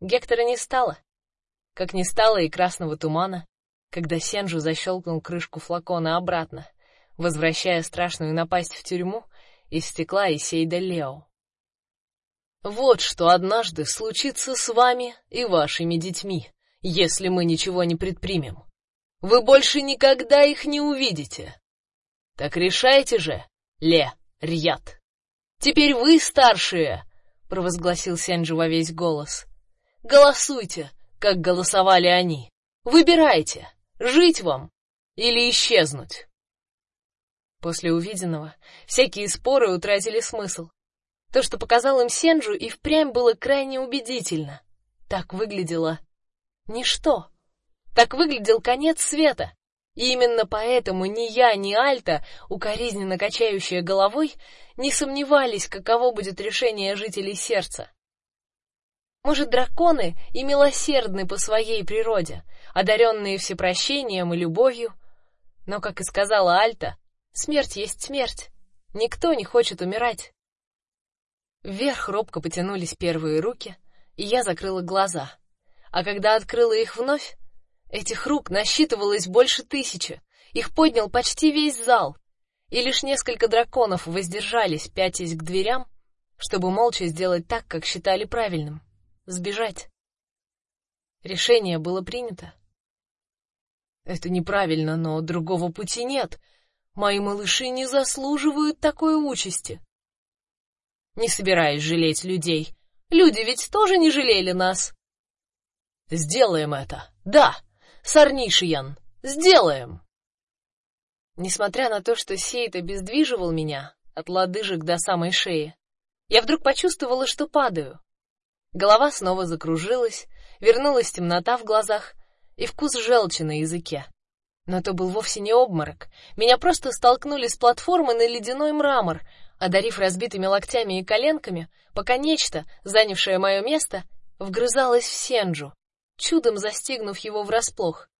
[SPEAKER 2] Гектора не стало, как не стало и красного тумана, когда Сенжу защелкнул крышку флакона обратно, возвращая страшную напасть в тюрьму из стекла и Сейда Лео. Вот что однажды случится с вами и вашими детьми, если мы ничего не предпримем. Вы больше никогда их не увидите. Так решайте же, Ле Рьят. Теперь вы старшие, провозгласил Сенджи во весь голос. Голосуйте, как голосовали они. Выбирайте, жить вам или исчезнуть. После увиденного всякие споры утратили смысл. То, что показал им Сенджу, и впрямь было крайне убедительно. Так выглядело ничто. Так выглядел конец света,
[SPEAKER 1] И именно поэтому ни я, ни Альта, укоризненно качающая головой, не сомневались, каково будет решение жителей сердца. Может, драконы и милосердны по своей природе, одаренные всепрощением и любовью, но, как и сказала Альта, смерть есть смерть. Никто не хочет умирать. Вверх робко потянулись первые руки, и я закрыла глаза. А когда открыла их вновь, Этих рук насчитывалось больше тысячи. Их поднял почти весь зал, и лишь несколько драконов воздержались, пятясь к дверям, чтобы молча сделать так, как считали правильным сбежать. Решение было принято. Это неправильно, но другого пути нет. Мои малыши не заслуживают такой участи. Не собираюсь жалеть людей. Люди ведь тоже не жалели нас. Сделаем это. Да. Сарнишиян, сделаем. Несмотря на то, что Сейд обездвиживал меня от лодыжек до самой шеи, я вдруг почувствовала, что падаю. Голова снова закружилась, вернулась темнота в глазах и вкус желчи на языке. Но это был вовсе не обморок. Меня просто столкнули с платформы на ледяной мрамор, одарив разбитыми локтями и коленками, пока нечто, занявшее мое место, вгрызалось в Сенджу чудом застигнув его врасплох.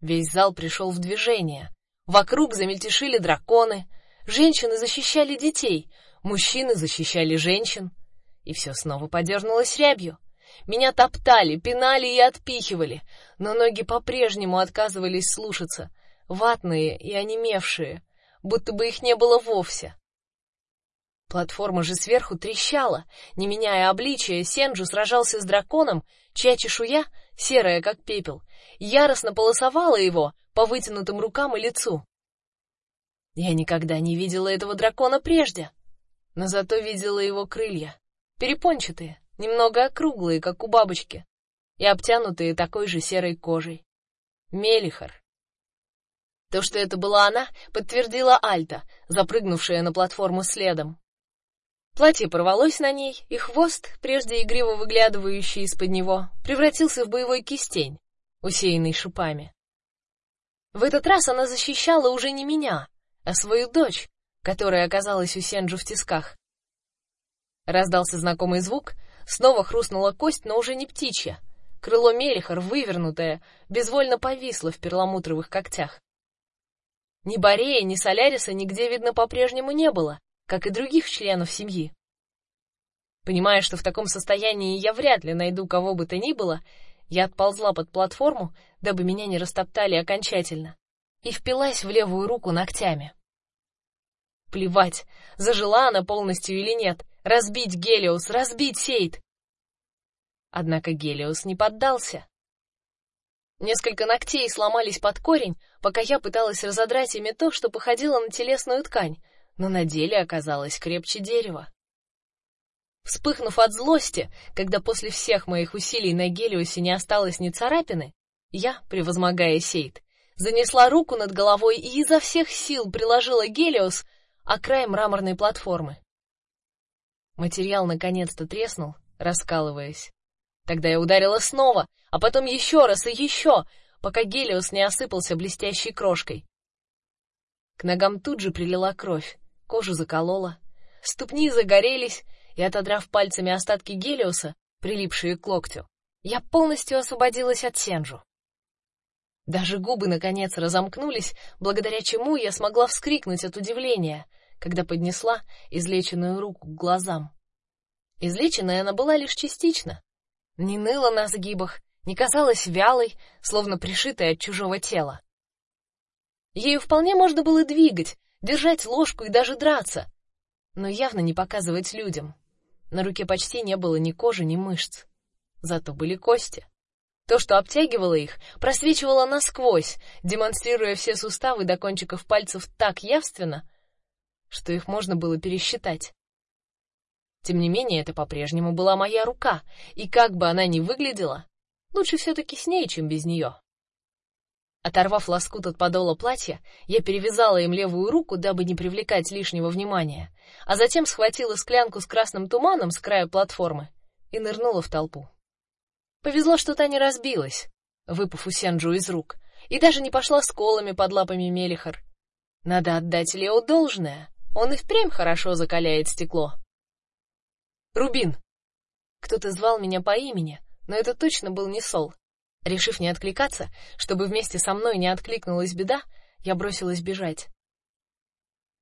[SPEAKER 1] Весь зал пришел в движение. Вокруг замельтешили драконы, женщины защищали детей, мужчины защищали женщин, и все снова подернулось рябью. Меня топтали, пинали и отпихивали, но ноги по-прежнему отказывались слушаться, ватные и онемевшие, будто бы их не было вовсе. Платформа же сверху трещала, не меняя обличия, Сенджу сражался с драконом, чья чешуя, серая как пепел, яростно полосовала его по вытянутым рукам и лицу. Я никогда не видела этого дракона прежде, но зато видела его крылья, перепончатые, немного округлые, как у бабочки, и обтянутые такой же серой кожей. Мелихар. То, что это была она, подтвердила Альта, запрыгнувшая на платформу следом. Платье порвалось на ней, и хвост, прежде игриво выглядывающий из-под него, превратился в боевой кистень, усеянный шипами. В этот раз она защищала уже не меня, а свою дочь, которая оказалась у Сенджу в тисках. Раздался знакомый звук, снова хрустнула кость, но уже не птичья. Крыло Мелихар, вывернутое, безвольно повисло в перламутровых когтях. Ни Борея, ни Соляриса нигде видно по-прежнему не было, как и других членов семьи. Понимая, что в таком состоянии я вряд ли найду кого бы то ни было, я отползла под платформу, дабы меня не растоптали окончательно, и впилась в левую руку ногтями. Плевать, зажила она полностью или нет, разбить Гелиос, разбить Сейд. Однако Гелиос не поддался. Несколько ногтей сломались под корень, пока я пыталась разодрать ими то, что походило на телесную ткань, но на деле оказалось крепче дерева. Вспыхнув от злости, когда после всех моих усилий на Гелиосе не осталось ни царапины, я, превозмогая Сейд, занесла руку над головой и изо всех сил приложила Гелиос о край мраморной платформы. Материал наконец-то треснул, раскалываясь. Тогда я ударила снова, а потом еще раз и еще, пока Гелиос не осыпался блестящей крошкой. К ногам тут же прилила кровь, кожу заколола, ступни загорелись, и отодрав пальцами остатки гелиоса, прилипшие к локтю, я полностью освободилась от сенжу. Даже губы наконец разомкнулись, благодаря чему я смогла вскрикнуть от удивления, когда поднесла излеченную руку к глазам. Излеченная она была лишь частично. Не ныла на сгибах, не казалась вялой, словно пришитой от чужого тела. Ею вполне можно было двигать, держать ложку и даже драться, но явно не показывать людям. На руке почти не было ни кожи, ни мышц, зато были кости. То, что обтягивало их, просвечивало насквозь, демонстрируя все суставы до кончиков пальцев так явственно, что их можно было пересчитать. Тем не менее, это по-прежнему была моя рука, и как бы она ни выглядела, лучше все таки с ней, чем без нее. Оторвав лоскут от подола платья, я перевязала им левую руку, дабы не привлекать лишнего внимания, а затем схватила склянку с красным туманом с края платформы и нырнула в толпу. Повезло, что та не разбилась, выпав у Сенджу из рук, и даже не пошла с колами под лапами Мелихар. Надо отдать Лео должное, он и впрямь хорошо закаляет стекло. Рубин. Кто-то звал меня по имени, но это точно был не Сол. Решив не откликаться, чтобы вместе со мной не откликнулась беда, я бросилась бежать.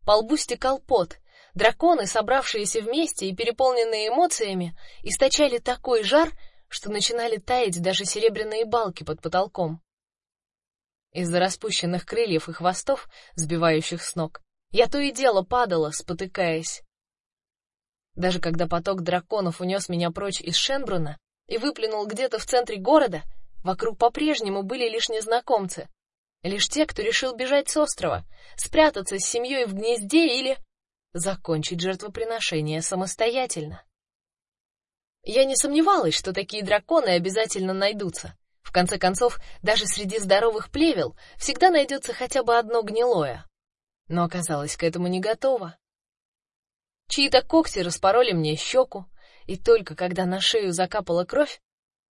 [SPEAKER 1] По лбу стекал пот. Драконы, собравшиеся вместе и переполненные эмоциями, источали такой жар, что начинали таять даже серебряные балки под потолком. Из-за распущенных крыльев и хвостов, сбивающих с ног, я то и дело падала, спотыкаясь. Даже когда поток драконов унес меня прочь из Шенбруна и выплюнул где-то в центре города, вокруг по-прежнему были лишь незнакомцы, лишь те, кто решил бежать с острова, спрятаться с семьей в гнезде или закончить жертвоприношение самостоятельно. Я не сомневалась, что такие драконы обязательно найдутся. В конце концов, даже среди здоровых плевел всегда найдется хотя бы одно гнилое. Но оказалось, к этому не готова. Чьи-то когти распороли мне щеку, и только когда на шею закапала кровь,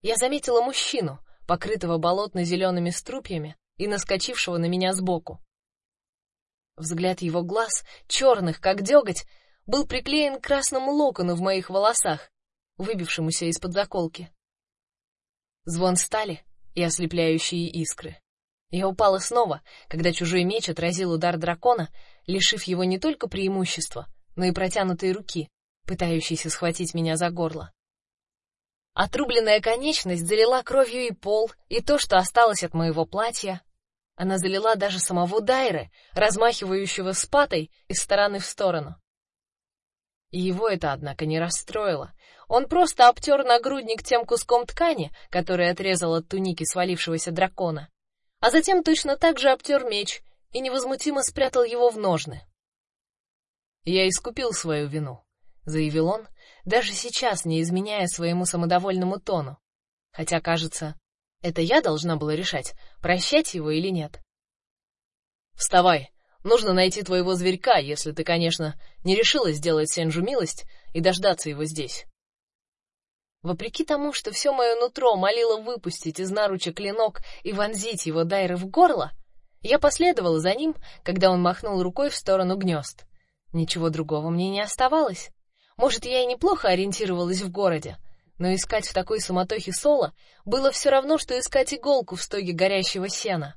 [SPEAKER 1] я заметила мужчину, покрытого болотно-зелеными струпьями и наскочившего на меня сбоку. Взгляд его глаз, черных как деготь, был приклеен к красному локону в моих волосах, выбившемуся из-под заколки. Звон стали и ослепляющие искры. Я упала снова, когда чужой меч отразил удар дракона, лишив его не только преимущества, но и протянутой руки, пытающейся схватить меня за горло. Отрубленная конечность залила кровью и пол, и то, что осталось от моего платья. Она залила даже самого Дайры, размахивающего спатой из стороны в сторону. И его это, однако, не расстроило. Он просто обтер нагрудник тем куском ткани, который отрезал от туники свалившегося дракона, а затем точно так же обтер меч и невозмутимо спрятал его в ножны. Я искупил свою вину, заявил он, даже сейчас не изменяя своему самодовольному тону. Хотя, кажется, это я должна была решать, прощать его или нет. Вставай, нужно найти твоего зверька, если ты, конечно, не решила сделать Сенжу милость и дождаться его здесь. Вопреки тому, что все мое нутро молило выпустить из наруча клинок и вонзить его Дайры в горло, я последовала за ним, когда он махнул рукой в сторону гнезд. Ничего другого мне не оставалось. Может, я и неплохо ориентировалась в городе, но искать в такой суматохе Соло было все равно, что искать иголку в стоге горящего сена.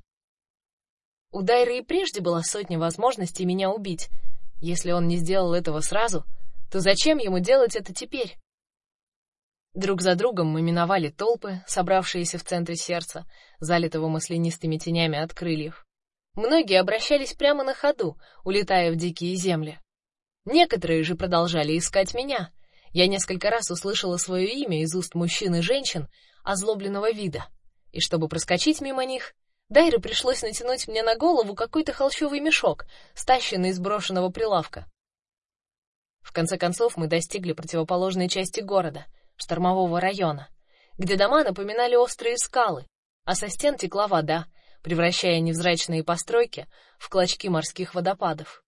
[SPEAKER 1] У Дайры и прежде была сотня возможностей меня убить. Если он не сделал этого сразу, то зачем ему делать это теперь? Друг за другом мы миновали толпы, собравшиеся в центре сердца, залитого маслянистыми тенями от крыльев. Многие обращались прямо на ходу, улетая в дикие земли. Некоторые же продолжали искать меня. Я несколько раз услышала свое имя из уст мужчин и женщин озлобленного вида, и чтобы проскочить мимо них, Дайре пришлось натянуть мне на голову какой-то холщовый мешок, стащенный из брошенного прилавка. В конце концов мы достигли противоположной части города, штормового района, где дома напоминали острые скалы, а со стен текла вода, превращая невзрачные постройки в клочки морских водопадов.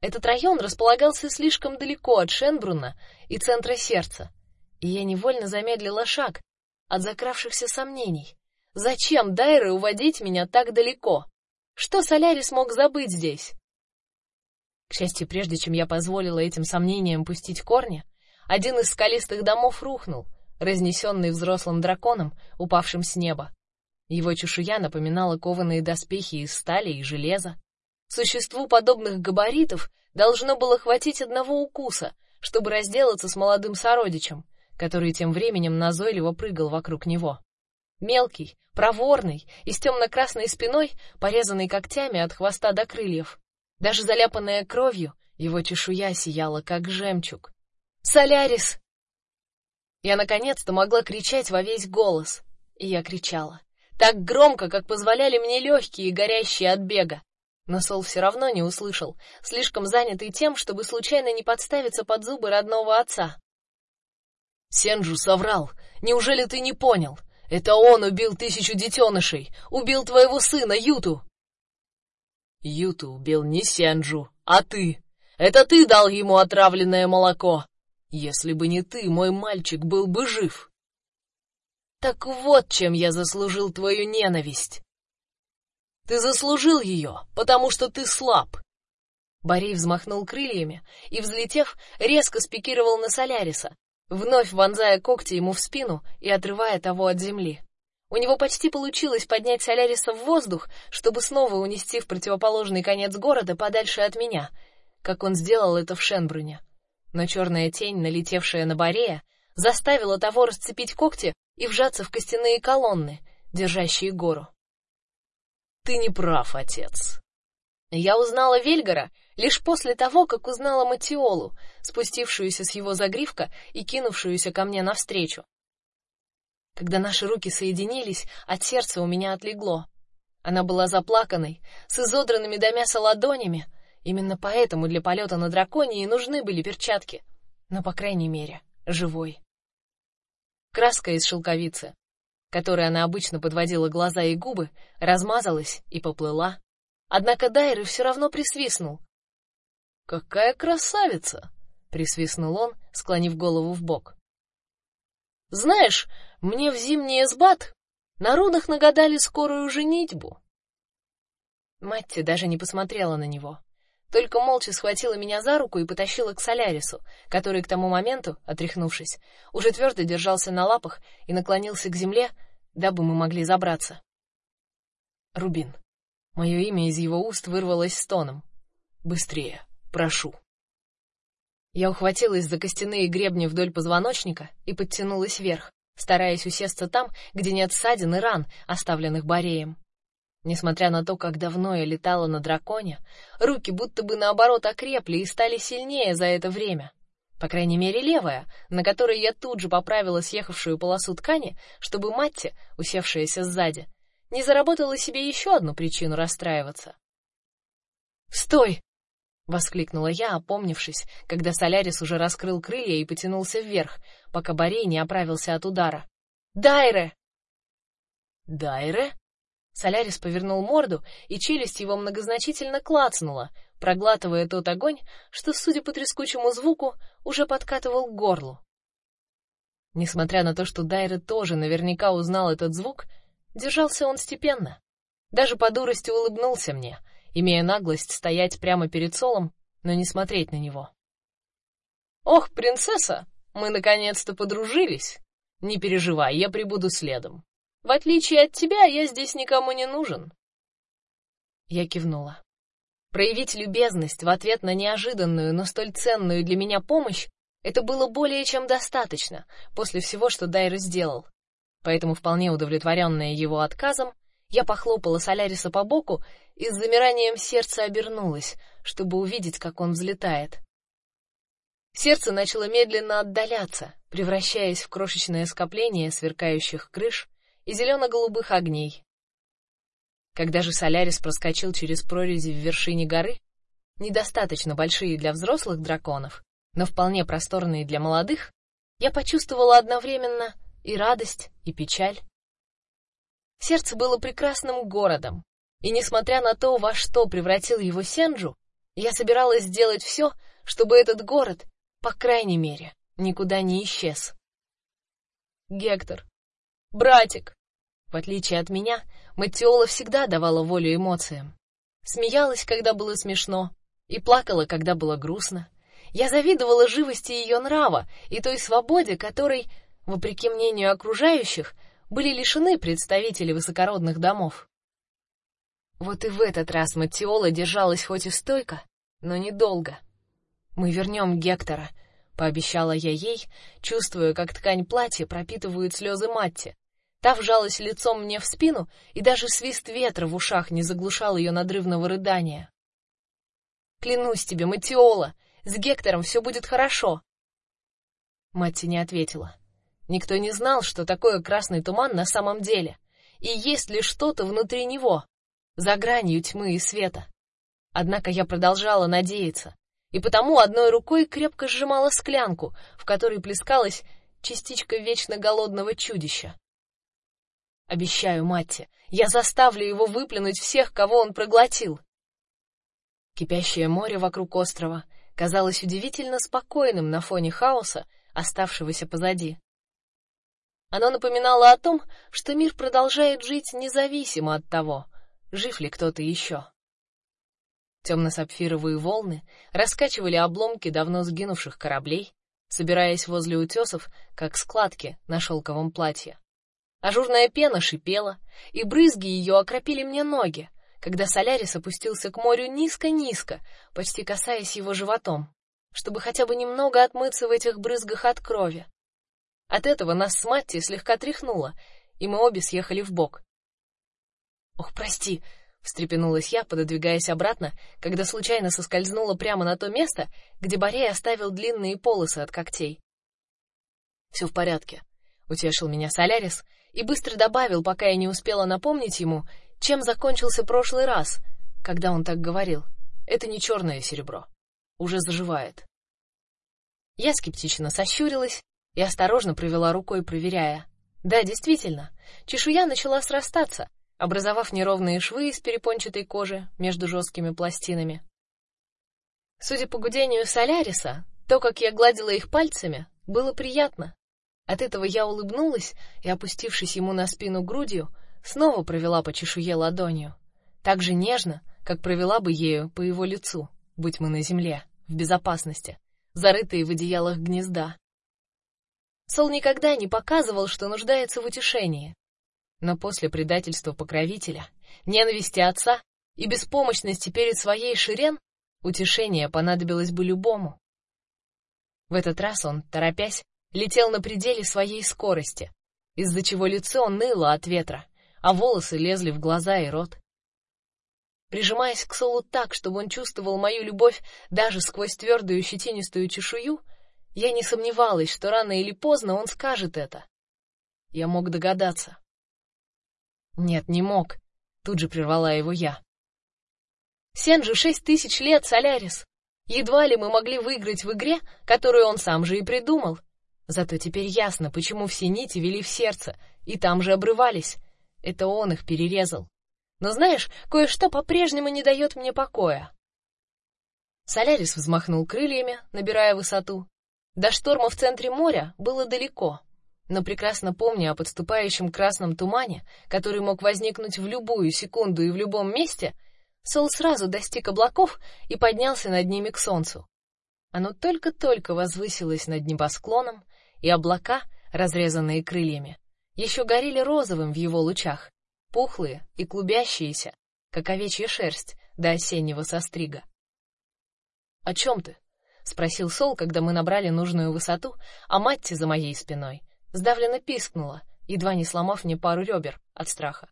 [SPEAKER 1] Этот район располагался слишком далеко от Шенбруна и центра сердца, и я невольно замедлила шаг от закравшихся сомнений. Зачем Дайре уводить меня так далеко? Что Солярис мог забыть здесь? К счастью, прежде чем я позволила этим сомнениям пустить корни, один из скалистых домов рухнул, разнесенный взрослым драконом, упавшим с неба. Его чешуя напоминала кованые доспехи из стали и железа. Существу подобных габаритов должно было хватить одного укуса, чтобы разделаться с молодым сородичем, который тем временем назойливо прыгал вокруг него. Мелкий, проворный и с темно-красной спиной, порезанный когтями от хвоста до крыльев. Даже заляпанная кровью, его чешуя сияла как жемчуг. Солярис! Я наконец-то могла кричать во весь голос, и я кричала так громко, как позволяли мне легкие, горящие от бега. Но Сол все равно не услышал, слишком занятый тем, чтобы случайно не подставиться под зубы родного отца. Сенджу соврал. Неужели ты не понял? Это он убил тысячу детенышей, убил твоего сына Юту. Юту убил не Сенджу, а ты. Это ты дал ему отравленное молоко. Если бы не ты, мой мальчик был бы жив. Так вот, чем я заслужил твою ненависть.
[SPEAKER 2] Ты заслужил ее, потому что ты слаб. Борей взмахнул крыльями и, взлетев, резко спикировал на Соляриса, вновь вонзая когти ему в спину и отрывая того от земли. У него почти получилось поднять Соляриса в воздух, чтобы снова унести в противоположный конец города подальше от меня, как он сделал это в Шенбруне. Но черная тень, налетевшая на Борея, заставила того расцепить когти и вжаться в костяные колонны, держащие гору. Ты не прав, отец. Я узнала Вельгара лишь после того, как узнала Матиолу, спустившуюся с его загривка и кинувшуюся ко мне навстречу. Когда наши руки соединились, от сердца у меня отлегло. Она была заплаканной, с изодранными до мяса ладонями. Именно поэтому для полета на драконе и нужны были перчатки, но по крайней мере, живой. Краска из шелковицы, которой она обычно подводила глаза и губы, размазалась и поплыла. Однако Дайры все равно присвистнул. Какая красавица, присвистнул он, склонив голову в бок. Знаешь, мне в зимний эсбат на рудах нагадали скорую женитьбу. Матти даже не посмотрела на него, только молча схватила меня за руку и потащила к Солярису, который к тому моменту, отряхнувшись, уже твердо держался на лапах и наклонился к земле, дабы мы могли забраться. Рубин. Мое имя из его уст вырвалось стоном. Быстрее, прошу. Я ухватилась за костяные гребни вдоль позвоночника и подтянулась вверх, стараясь усесться там, где нет ссадин и ран, оставленных Бореем. Несмотря на то, как давно я летала на драконе, руки будто бы наоборот окрепли и стали сильнее за это время. По крайней мере, левая, на которой я тут же поправила съехавшую полосу ткани, чтобы Матти, усевшаяся сзади, не заработала себе еще одну причину расстраиваться. "Стой!" воскликнула я, опомнившись, когда Солярис уже раскрыл крылья и потянулся вверх, пока Борей не оправился от удара. Дайре! Дайре? Солярис повернул морду, и челюсть его многозначительно клацнула, проглатывая тот огонь, что, судя по трескучему звуку, уже подкатывал к горлу. Несмотря на то, что Дайре тоже наверняка узнал этот звук, держался он степенно. Даже по дурости улыбнулся мне, имея наглость стоять прямо перед Солом, но не смотреть на него. Ох, принцесса, мы наконец-то подружились. Не переживай, я прибуду следом. В отличие от тебя, я здесь никому не нужен. Я кивнула. Проявить любезность в ответ на неожиданную, но столь ценную для меня помощь это было более чем достаточно после всего, что Дайр сделал. Поэтому вполне удовлетворенная его отказом, я похлопала Соляриса по боку и с замиранием сердца обернулась, чтобы увидеть, как он взлетает. Сердце начало медленно отдаляться, превращаясь в крошечное скопление сверкающих крыш и зелено-голубых огней. Когда же Солярис проскочил через прорези в вершине горы, недостаточно большие для взрослых драконов, но вполне просторные для молодых, я почувствовала одновременно и радость, и печаль. Сердце было прекрасным городом, и несмотря на то, во что превратил его Сенджу, я собиралась сделать все, чтобы этот город, по крайней мере, никуда не исчез. Гектор, братик. В отличие от меня, Матиола всегда давала волю эмоциям. Смеялась, когда было смешно, и плакала, когда было грустно. Я завидовала живости ее нрава и той свободе, которой, вопреки мнению окружающих, были лишены представители высокородных домов. Вот и в этот раз Матиола держалась хоть и стойко, но недолго. Мы вернем Гектора, пообещала я ей, чувствуя, как ткань платья пропитывают слезы Матти. Та вжалась лицом мне в спину, и даже свист ветра в ушах не заглушал ее надрывного рыдания. Клянусь тебе, Матиола, с Гектором все будет хорошо. Матти не ответила. Никто не знал, что такое красный туман на самом деле, и есть ли что-то внутри него, за гранью тьмы и света. Однако я продолжала надеяться, и потому одной рукой крепко сжимала склянку, в которой плескалась частичка вечно голодного чудища. Обещаю, Матте, я заставлю его выплюнуть всех, кого он проглотил. Кипящее море вокруг острова казалось удивительно спокойным на фоне хаоса, оставшегося позади. Оно напоминало о том, что мир продолжает жить независимо от того,
[SPEAKER 1] жив ли кто-то еще. Темно-сапфировые волны раскачивали обломки давно сгинувших кораблей, собираясь возле утесов, как складки на шелковом платье. Ажурная пена шипела, и брызги ее окропили мне ноги, когда Солярис опустился к морю низко-низко, почти касаясь его животом, чтобы хотя бы немного отмыться в этих брызгах от крови. От этого нас с Матти слегка тряхнуло, и мы обе съехали в бок. Ох, прости, встрепенулась я, пододвигаясь обратно, когда случайно соскользнула прямо на то место, где Борей оставил длинные полосы от когтей. Все в порядке, утешил меня Солярис и быстро добавил, пока я не успела напомнить ему, чем закончился прошлый раз, когда он так говорил. Это не черное серебро, уже заживает. Я скептично сощурилась и осторожно провела рукой, проверяя. Да, действительно, чешуя начала срастаться, образовав неровные швы из перепончатой кожи между жесткими пластинами. Судя по гудению Соляриса, то, как я гладила их пальцами, было приятно. От этого я улыбнулась и, опустившись ему на спину грудью, снова провела по чешуе ладонью, так же нежно, как провела бы ею по его лицу, будь мы на земле, в безопасности, зарытые в одеялах гнезда. Сол никогда не показывал, что нуждается в утешении, но после предательства покровителя, ненависти отца и беспомощности перед своей Ширен утешение понадобилось бы любому. В этот раз он, торопясь, летел на пределе своей скорости, из-за чего лицо ныло от ветра, а волосы лезли в глаза и рот. Прижимаясь к Солу так, чтобы он чувствовал мою любовь даже сквозь твердую щетинистую чешую, я не сомневалась, что рано или поздно он скажет это. Я мог догадаться. Нет, не мог. Тут же прервала его я. Сенджи шесть тысяч лет, Солярис. Едва ли мы могли выиграть в игре, которую он сам же и придумал. Зато теперь ясно, почему все нити вели в сердце и там же обрывались. Это он их перерезал. Но знаешь, кое-что по-прежнему не дает мне покоя. Солярис взмахнул крыльями, набирая высоту. До шторма в центре моря было далеко, но прекрасно помня о подступающем красном тумане, который мог возникнуть в любую секунду и в любом месте, Сол сразу достиг облаков и поднялся над ними к солнцу. Оно только-только возвысилось над небосклоном, и облака, разрезанные крыльями, еще горели розовым в его лучах, пухлые и клубящиеся, как овечья шерсть до осеннего сострига. О чем ты? спросил Сол, когда мы набрали нужную высоту, а Матти за моей спиной сдавленно пискнула, едва не сломав мне пару ребер от страха.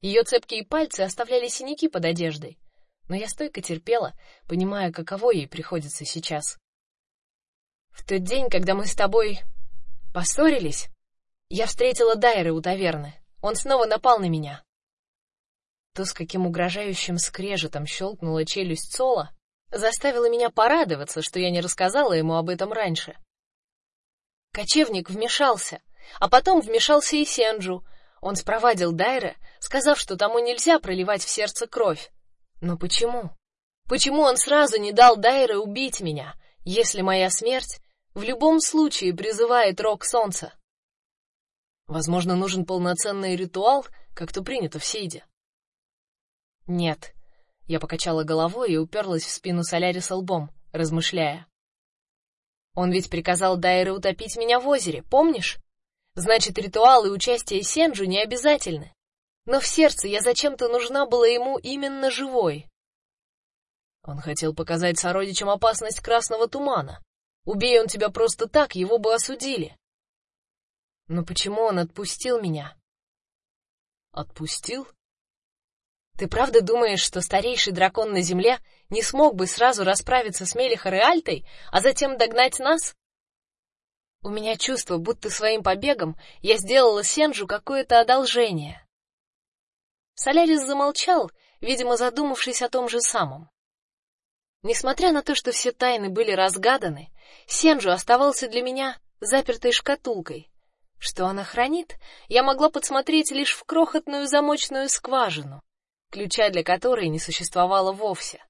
[SPEAKER 1] Ее цепкие пальцы оставляли синяки под одеждой, но я стойко терпела, понимая, каково ей приходится сейчас. В тот день, когда мы с тобой поссорились, я встретила Дайры у таверны. Он снова напал на меня. То, с каким угрожающим скрежетом щелкнула челюсть Сола, заставило меня порадоваться, что я не рассказала ему об этом раньше. Кочевник вмешался, а потом вмешался и Сенджу. Он спровадил Дайра, сказав, что тому нельзя проливать в сердце кровь. Но почему? Почему он сразу не дал Дайре убить меня? Если моя смерть в любом случае призывает рок солнца. Возможно, нужен полноценный ритуал, как то принято в Сейде. Нет. Я покачала головой и уперлась в спину Соляриса лбом, размышляя. Он ведь приказал Дайре утопить меня в озере, помнишь? Значит, ритуал и участие Сенджу не обязательны. Но в сердце я зачем-то нужна была ему именно живой. Он хотел показать сородичам опасность красного тумана. Убей он тебя просто так, его бы осудили. Но почему он отпустил меня? Отпустил? Ты правда думаешь, что старейший дракон на земле не смог бы сразу расправиться с Мелихор и Альтой, а затем догнать нас? У меня чувство, будто своим побегом я сделала Сенджу какое-то одолжение. Солярис замолчал, видимо, задумавшись о том же самом. Несмотря на то, что все тайны были разгаданы, Сенджу оставался для меня запертой шкатулкой. Что она хранит, я могла подсмотреть лишь в крохотную замочную скважину, ключа для которой не существовало вовсе.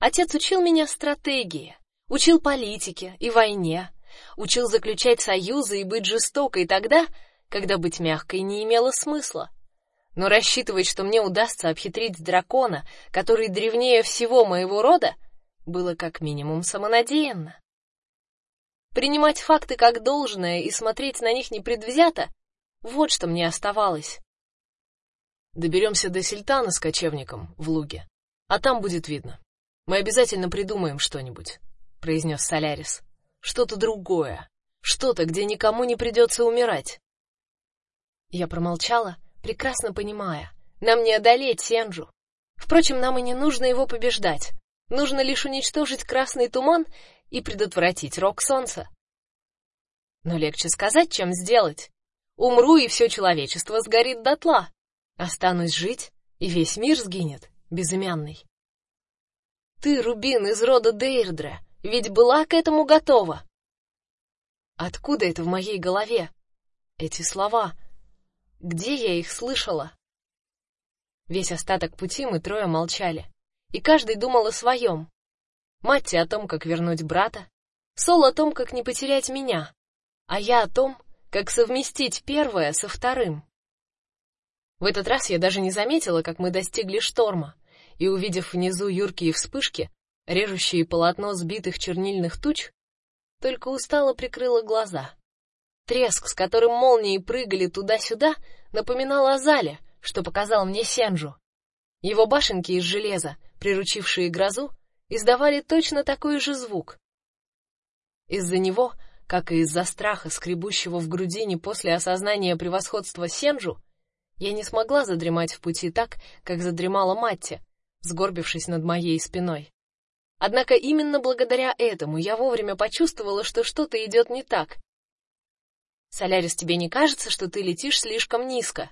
[SPEAKER 1] Отец учил меня стратегии, учил политике и войне, учил заключать союзы и быть жестокой тогда, когда быть мягкой не имело смысла. Но рассчитывать, что мне удастся обхитрить дракона, который древнее всего моего рода, было как минимум самонадеянно. Принимать факты как должное и смотреть на них непредвзято — вот что мне оставалось.
[SPEAKER 2] Доберемся до Сельтана с кочевником в луге, а там будет видно. Мы обязательно придумаем что-нибудь, произнес Солярис. Что-то другое, что-то, где никому не придется умирать.
[SPEAKER 1] Я промолчала, прекрасно понимая, нам не одолеть Сенджу. Впрочем, нам и не нужно его побеждать. Нужно лишь уничтожить красный туман и предотвратить рок солнца. Но легче сказать, чем сделать. Умру, и все человечество сгорит дотла. Останусь жить, и весь мир сгинет, безымянный. Ты, Рубин из рода Дейрдра, ведь была к этому готова. Откуда это в моей голове? Эти слова. Где я их слышала? Весь остаток пути мы трое молчали, и каждый думал о своем. Мать о том, как вернуть брата, Сол о том, как не потерять меня, а я о том, как совместить первое со вторым. В этот раз я даже не заметила, как мы достигли шторма и, увидев внизу юркие вспышки, режущие полотно сбитых чернильных туч, только устало прикрыла глаза. Треск, с которым молнии прыгали туда-сюда, напоминал о зале, что показал мне Сенжу. Его башенки из железа, приручившие грозу, издавали точно такой же звук. Из-за него, как и из-за страха, скребущего в грудине после осознания превосходства Сенжу, я не смогла задремать в пути так, как задремала Матти, сгорбившись над моей спиной. Однако именно благодаря этому я вовремя почувствовала, что что-то идет не так. Солярис, тебе не кажется, что ты летишь слишком низко?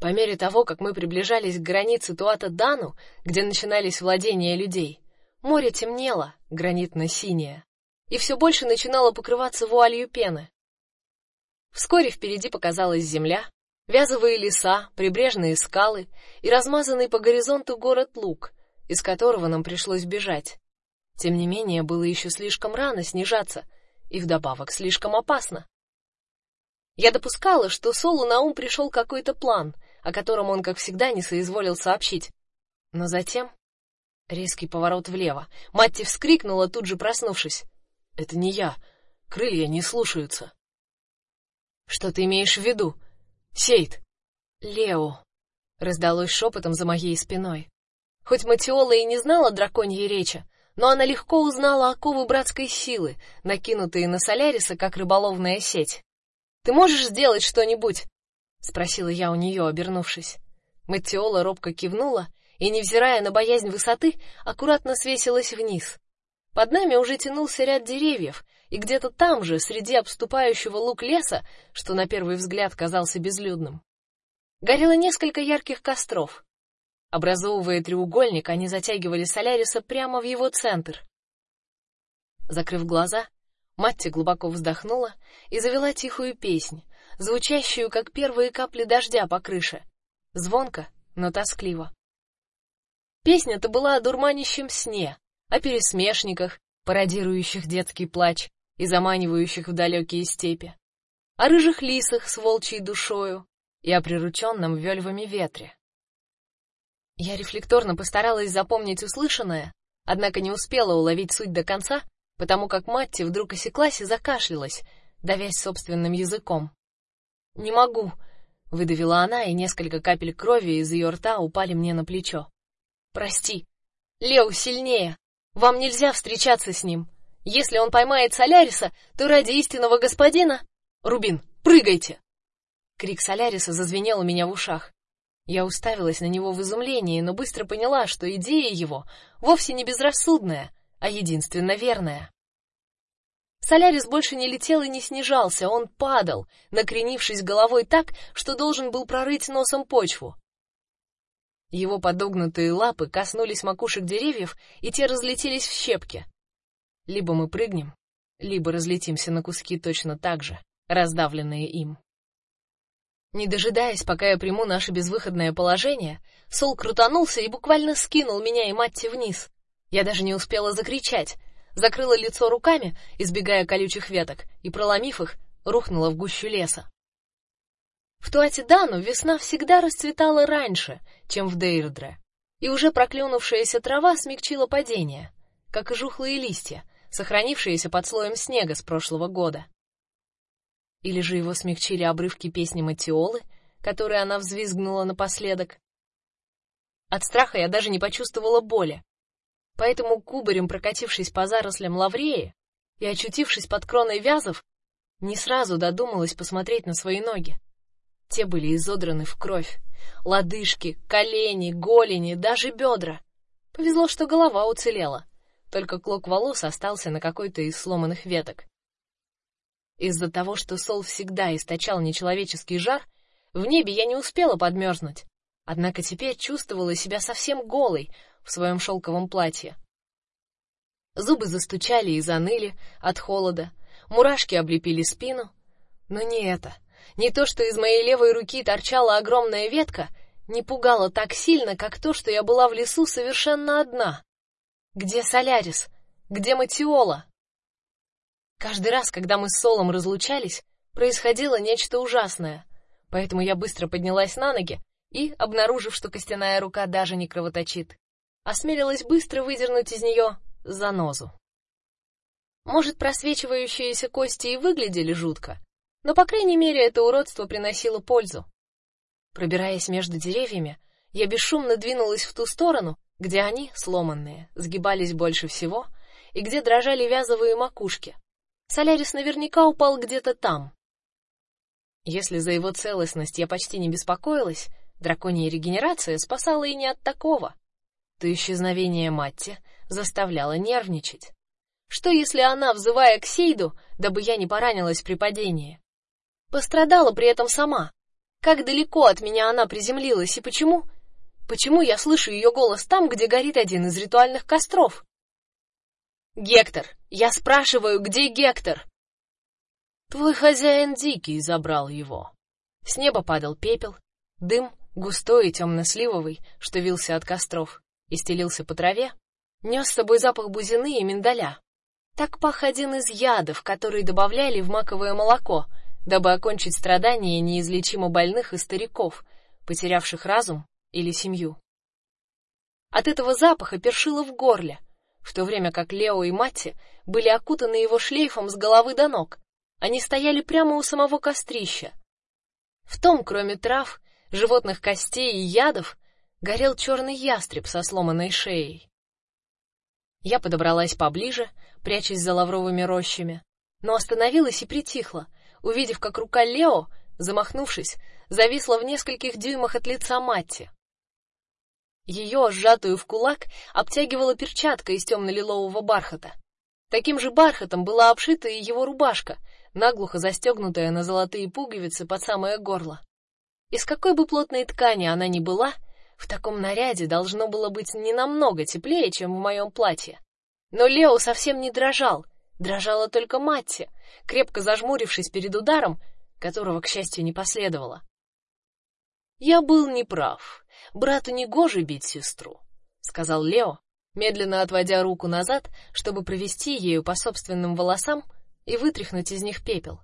[SPEAKER 1] По мере того, как мы приближались к границе Туата-Дану, где начинались владения людей, море темнело, гранитно-синее, и все больше начинало покрываться вуалью пены. Вскоре впереди показалась земля, вязовые леса, прибрежные скалы и размазанный по горизонту город Лук, из которого нам пришлось бежать. Тем не менее, было еще слишком рано снижаться, и вдобавок слишком опасно. Я допускала, что Солу на ум пришел какой-то план, о котором он, как всегда, не соизволил сообщить. Но затем резкий поворот влево. Матти вскрикнула, тут же проснувшись. Это не я. Крылья не слушаются. Что ты имеешь в виду? Сейд. Лео. Раздалось шепотом за моей спиной. Хоть Матиола и не знала драконьей речи, но она легко узнала оковы братской силы, накинутые на Соляриса как рыболовная сеть. Ты можешь сделать что-нибудь? спросила я у нее, обернувшись. Матиола робко кивнула и, невзирая на боязнь высоты, аккуратно свесилась вниз. Под нами уже тянулся ряд деревьев, и где-то там же, среди обступающего луг леса, что на первый взгляд казался безлюдным, горело несколько ярких костров. Образовывая треугольник, они затягивали Соляриса прямо в его центр. Закрыв глаза, Матти глубоко вздохнула и завела тихую песнь, звучащую как первые капли дождя по крыше, звонко, но тоскливо. Песня-то была о дурманящем сне, о пересмешниках, пародирующих детский плач и заманивающих в далекие степи, о рыжих лисах с волчьей душою и о прирученном вельвами ветре. Я рефлекторно постаралась запомнить услышанное, однако не успела уловить суть до конца, потому как Матти вдруг осеклась и закашлялась, давясь собственным языком. Не могу, выдавила она, и несколько капель крови из ее рта упали мне на плечо. Прости. Лео сильнее. Вам нельзя встречаться с ним. Если он поймает Соляриса, то ради истинного господина, Рубин, прыгайте. Крик Соляриса зазвенел у меня в ушах. Я уставилась на него в изумлении, но быстро поняла, что идея его вовсе не безрассудная, а единственно верная. Солярис больше не летел и не снижался, он падал, накренившись головой так, что должен был прорыть носом почву. Его подогнутые лапы коснулись макушек деревьев, и те разлетелись в щепки. Либо мы прыгнем, либо разлетимся на куски точно так же, раздавленные им. Не дожидаясь, пока я приму наше безвыходное положение, Сол крутанулся и буквально скинул меня и Матти вниз. Я даже не успела закричать, закрыла лицо руками, избегая колючих веток, и проломив их, рухнула в гущу леса. В Туатидану весна всегда расцветала раньше, чем в Дейрдре, и уже проклюнувшаяся трава смягчила падение, как и жухлые листья, сохранившиеся под слоем снега с прошлого года. Или же его смягчили обрывки песни Матиолы, которые она взвизгнула напоследок. От страха я даже не почувствовала боли, поэтому кубарем прокатившись по зарослям лавреи и очутившись под кроной вязов, не сразу додумалась посмотреть на свои ноги. Те были изодраны в кровь, лодыжки, колени, голени, даже бедра. Повезло, что голова уцелела, только клок волос остался на какой-то из сломанных веток. Из-за того, что Сол всегда источал нечеловеческий жар, в небе я не успела подмерзнуть. Однако теперь чувствовала себя совсем голой в своем шелковом платье. Зубы застучали и заныли от холода, мурашки облепили спину, но не это. Не то, что из моей левой руки торчала огромная ветка, не пугало так сильно, как то, что я была в лесу совершенно одна. Где Солярис? Где Матиола? Каждый раз, когда мы с Солом разлучались, происходило нечто ужасное. Поэтому я быстро поднялась на ноги и, обнаружив, что костяная рука даже не кровоточит, осмелилась быстро выдернуть из нее занозу. Может, просвечивающиеся кости и выглядели жутко, но по крайней мере это уродство приносило пользу. Пробираясь между деревьями, я бесшумно двинулась в ту сторону, где они, сломанные, сгибались больше всего, и где дрожали вязовые макушки. Солярис наверняка упал где-то там. Если за его целостность я почти не беспокоилась, драконья регенерация спасала и не от такого. То исчезновение Матти заставляло нервничать. Что если она, взывая к Сейду, дабы я не поранилась при падении, пострадала при этом сама? Как далеко от меня она приземлилась и почему? Почему я слышу ее голос там, где горит один из ритуальных костров? Гектор, я спрашиваю, где Гектор? Твой хозяин дикий забрал его. С неба падал пепел, дым, густой и темно-сливовый, что вился от костров, и стелился по траве, нес с собой запах бузины и миндаля. Так пах один из ядов, которые добавляли в маковое молоко, дабы окончить страдания неизлечимо больных и стариков, потерявших разум или семью. От этого запаха першило в горле, в то время как Лео и Матти были окутаны его шлейфом с головы до ног. Они стояли прямо у самого кострища. В том, кроме трав, животных костей и ядов, горел черный ястреб со сломанной шеей. Я подобралась поближе, прячась за лавровыми рощами, но остановилась и притихла, увидев, как рука Лео, замахнувшись, зависла в нескольких дюймах от лица Матти. Ее, сжатую в кулак, обтягивала перчатка из темно-лилового бархата. Таким же бархатом была обшита и его рубашка, наглухо застегнутая на золотые пуговицы под самое горло. Из какой бы плотной ткани она ни была, в таком наряде должно было быть не намного теплее, чем в моем платье. Но Лео совсем не дрожал, дрожала только Матти, крепко зажмурившись перед ударом, которого, к счастью, не последовало. Я был неправ. Брату не гоже бить сестру, сказал Лео, медленно отводя руку назад, чтобы провести ею по собственным волосам и вытряхнуть из них пепел.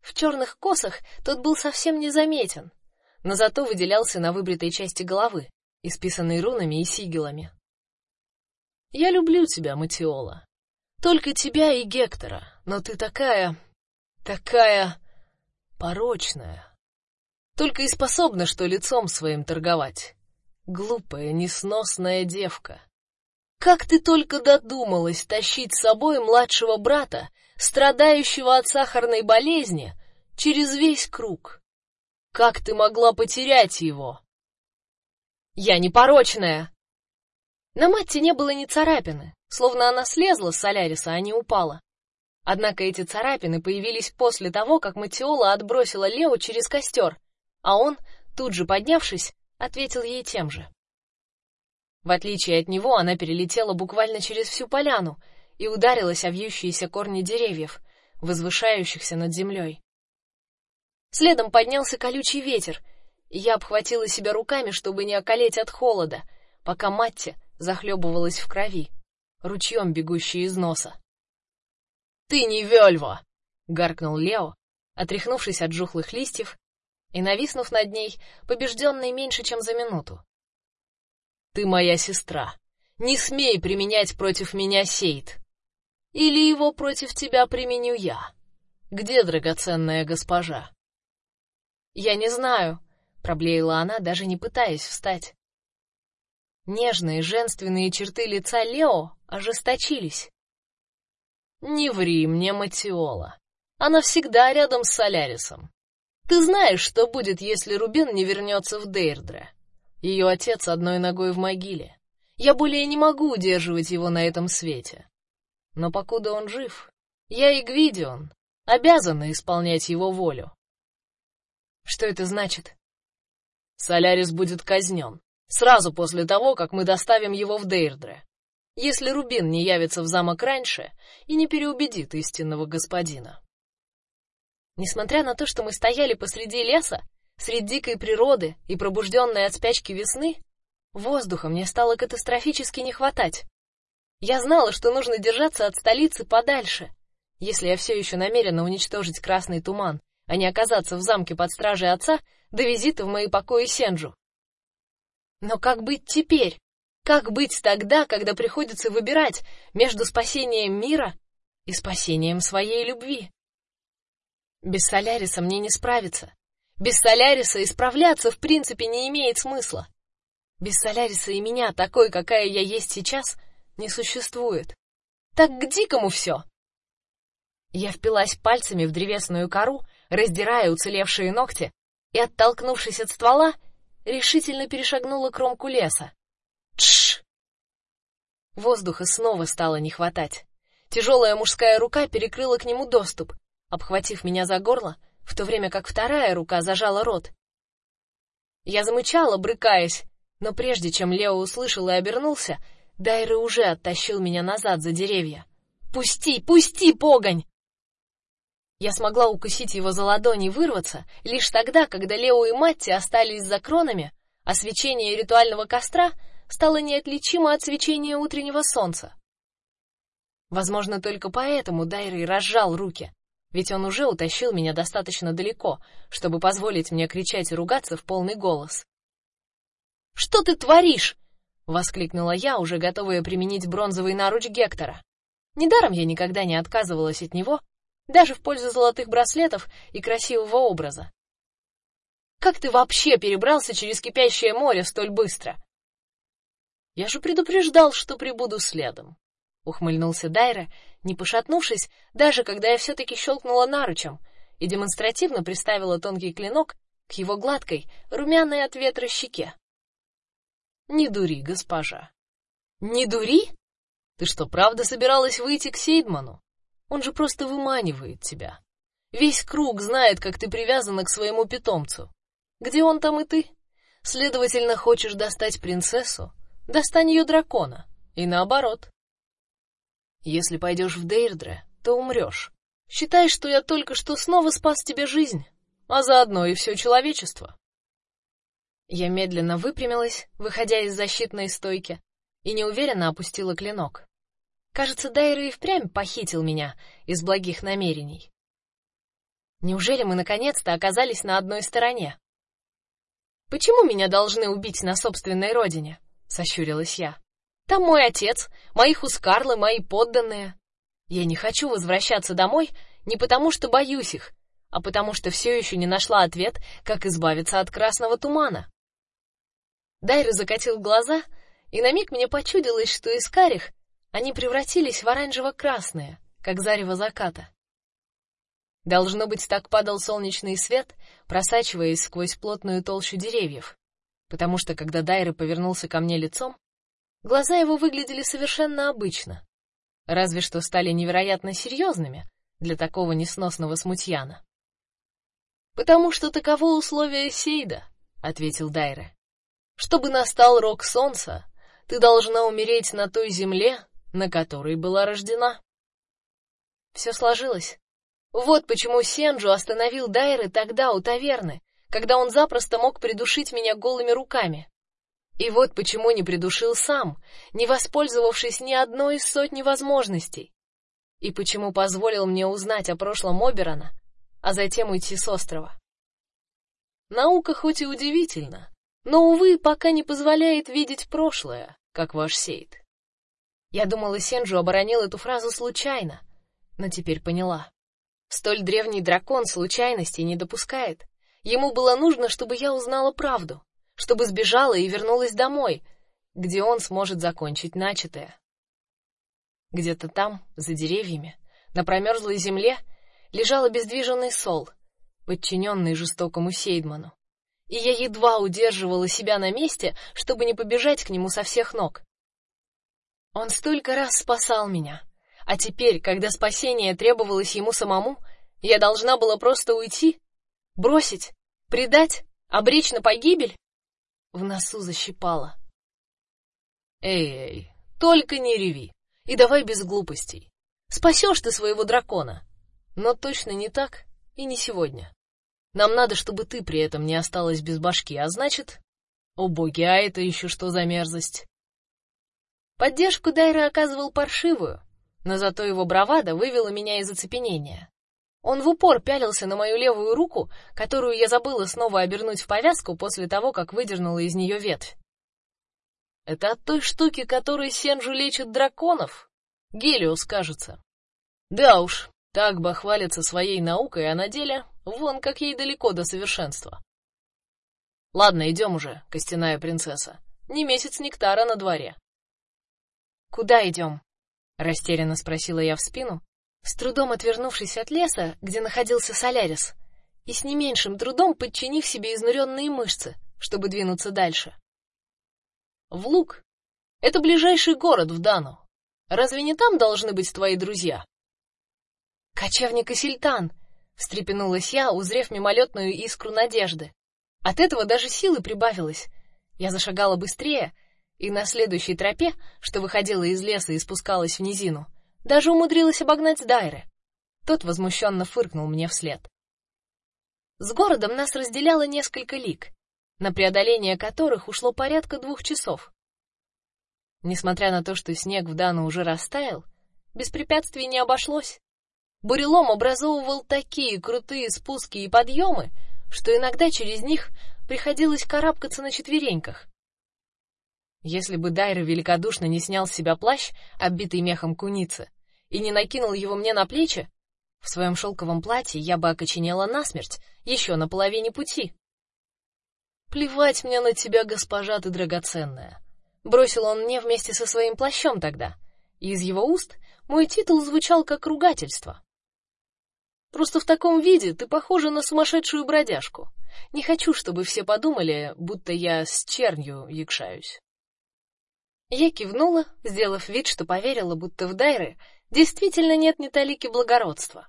[SPEAKER 1] В черных косах тот был совсем незаметен, но зато выделялся на выбритой части головы, исписанной рунами и сигилами. Я люблю тебя, Матиола. Только тебя и Гектора, но ты такая, такая порочная. Только и способна, что лицом своим торговать. Глупая, несносная девка. Как ты только додумалась тащить с собой младшего брата, страдающего от сахарной болезни, через весь круг? Как ты могла потерять его? Я непорочная. На Матте не было ни царапины, словно она слезла с Соляриса, а не упала. Однако эти царапины появились после того, как Матиола отбросила Лео через костер, а он, тут же поднявшись, ответил ей тем же. В отличие от него, она перелетела буквально через всю поляну и ударилась о вьющиеся корни деревьев, возвышающихся над землей. Следом поднялся колючий ветер, и я обхватила себя руками, чтобы не околеть от холода, пока Матти захлебывалась в крови, ручьем бегущей из носа. Ты не вельва, гаркнул Лео, отряхнувшись от жухлых листьев и, нависнув над ней, побежденный меньше, чем за минуту.
[SPEAKER 2] «Ты моя сестра. Не смей применять против меня сейт. Или его против тебя применю я. Где драгоценная госпожа?»
[SPEAKER 1] «Я не знаю», — проблеяла она, даже не пытаясь встать. Нежные женственные черты лица Лео ожесточились.
[SPEAKER 2] «Не ври мне, Матиола. Она всегда рядом с Солярисом. Ты знаешь, что будет, если Рубин не вернется в Дейрдре. Ее отец одной ногой в могиле. Я более не могу удерживать его на этом свете. Но покуда он жив, я и Гвидион обязаны исполнять его волю.
[SPEAKER 1] Что это значит?
[SPEAKER 2] Солярис будет казнен сразу после того, как мы доставим его в Дейрдре. Если Рубин не явится в замок раньше и не переубедит истинного господина.
[SPEAKER 1] Несмотря на то, что мы стояли посреди леса, среди дикой природы и пробужденной от спячки весны, воздуха мне стало катастрофически не хватать. Я знала, что нужно держаться от столицы подальше. Если я все еще намерена уничтожить красный туман, а не оказаться в замке под стражей отца до визита в мои покои Сенджу. Но как быть теперь? Как быть тогда, когда приходится выбирать между спасением мира и спасением своей любви? Без Соляриса мне не справиться. Без Соляриса исправляться в принципе не имеет смысла. Без Соляриса и меня, такой, какая я есть сейчас, не существует. Так к дикому все. Я впилась пальцами в древесную кору, раздирая уцелевшие ногти, и, оттолкнувшись от ствола, решительно перешагнула кромку леса. Тш! Воздуха снова стало не хватать. Тяжелая мужская рука перекрыла к нему доступ, обхватив меня за горло, в то время как вторая рука зажала рот. Я замычала, брыкаясь, но прежде чем Лео услышал и обернулся, Дайры уже оттащил меня назад за деревья. «Пусти, пусти, погонь!» Я смогла укусить его за ладони и вырваться лишь тогда, когда Лео и Матти остались за кронами, а свечение ритуального костра стало неотличимо от свечения утреннего солнца. Возможно, только поэтому Дайры разжал руки, ведь он уже утащил меня достаточно далеко, чтобы позволить мне кричать и ругаться в полный голос. Что ты творишь? воскликнула я, уже готовая применить бронзовый наруч Гектора. Недаром я никогда не отказывалась от него, даже в пользу золотых браслетов и красивого образа. Как ты вообще перебрался через кипящее море столь быстро? Я же предупреждал, что прибуду следом ухмыльнулся Дайра, не пошатнувшись, даже когда я все таки щелкнула наручем и демонстративно приставила тонкий клинок к его гладкой, румяной от ветра щеке. Не дури, госпожа. Не дури? Ты что, правда собиралась выйти к Сейдману? Он же просто выманивает тебя. Весь круг знает, как ты привязана к своему питомцу. Где он там и ты? Следовательно, хочешь достать принцессу? Достань ее дракона. И наоборот. Если пойдешь в Дейрдре, то умрешь. Считай, что я только что снова спас тебе жизнь, а заодно и все человечество. Я медленно выпрямилась, выходя из защитной стойки, и неуверенно опустила клинок. Кажется, Дайра и впрямь похитил меня из благих намерений. Неужели мы наконец-то оказались на одной стороне? Почему меня должны убить на собственной родине? сощурилась я. Там мой отец, мои хускарлы, мои подданные. Я не хочу возвращаться домой не потому, что боюсь их, а потому что все еще не нашла ответ, как избавиться от красного тумана. Дайра закатил глаза, и на миг мне почудилось, что из карих они превратились в оранжево-красные, как зарево заката. Должно быть, так падал солнечный свет, просачиваясь сквозь плотную толщу деревьев, потому что когда Дайра повернулся ко мне лицом, Глаза его выглядели совершенно обычно, разве что стали невероятно серьезными для такого несносного смутьяна. Потому что таково условие Сейда, ответил Дайре. Чтобы настал рок солнца, ты должна умереть на той земле, на которой была рождена. Все сложилось. Вот почему Сенджу остановил Дайры тогда у таверны, когда он запросто мог придушить меня голыми руками. И вот почему не придушил сам, не воспользовавшись ни одной из сотни возможностей. И почему позволил мне узнать о прошлом Оберона, а затем уйти с острова. Наука хоть и удивительна, но увы, пока не позволяет видеть прошлое, как ваш Сейд. Я думала, Сенджу оборонил эту фразу случайно, но теперь поняла. Столь древний дракон случайностей не допускает. Ему было нужно, чтобы я узнала правду, чтобы сбежала и вернулась домой, где он сможет закончить начатое. Где-то там, за деревьями, на промерзлой земле, лежал обездвиженный Сол, подчиненный жестокому Сейдману. И я едва удерживала себя на месте, чтобы не побежать к нему со всех ног. Он столько раз спасал меня, а теперь, когда спасение требовалось ему самому, я должна была просто уйти, бросить, предать, обречь на погибель. В носу защипало. Эй, только не реви. И давай без глупостей. Спасешь ты своего дракона. Но точно не так и не сегодня. Нам надо, чтобы ты при этом не осталась без башки, а значит, о боги, а это еще что за мерзость? Поддержку Дайра оказывал паршивую, но зато его бравада вывела меня из оцепенения. Он в упор пялился на мою левую руку, которую я забыла снова обернуть в повязку после того, как выдернула из нее ветвь. Это от той штуки, которой Сенджу лечит драконов. Гелиос, кажется. Да уж, так бы хвалится своей наукой, а на деле вон как ей далеко до совершенства. Ладно, идем уже, костяная принцесса. Не месяц нектара на дворе. Куда идем? растерянно спросила я в спину, с трудом отвернувшись от леса, где находился Солярис, и с не меньшим трудом подчинив себе изнуренные мышцы, чтобы двинуться дальше. В Луг. Это ближайший город в Дану. Разве не там должны быть твои друзья? Кочевник и Сильтан, встрепенулась я, узрев мимолетную искру надежды. От этого даже силы прибавилось. Я зашагала быстрее, и на следующей тропе, что выходила из леса и спускалась в низину, даже умудрилась обогнать Дайре. Тот возмущенно фыркнул мне вслед. С городом нас разделяло несколько лиг на преодоление которых ушло порядка двух часов. Несмотря на то, что снег в Дану уже растаял, без препятствий не обошлось. Бурелом образовывал такие крутые спуски и подъемы, что иногда через них приходилось карабкаться на четвереньках. Если бы Дайра великодушно не снял с себя плащ, оббитый мехом куницы, и не накинул его мне на плечи, в своем шелковом платье я бы окоченела насмерть еще на половине пути. Плевать мне на тебя, госпожа ты драгоценная. Бросил он мне вместе со своим плащом тогда, и из его уст мой титул звучал как ругательство. Просто в таком виде ты похожа на сумасшедшую бродяжку. Не хочу, чтобы все подумали, будто я с чернью якшаюсь. Я кивнула, сделав вид, что поверила, будто в Дайре действительно нет ни талики благородства.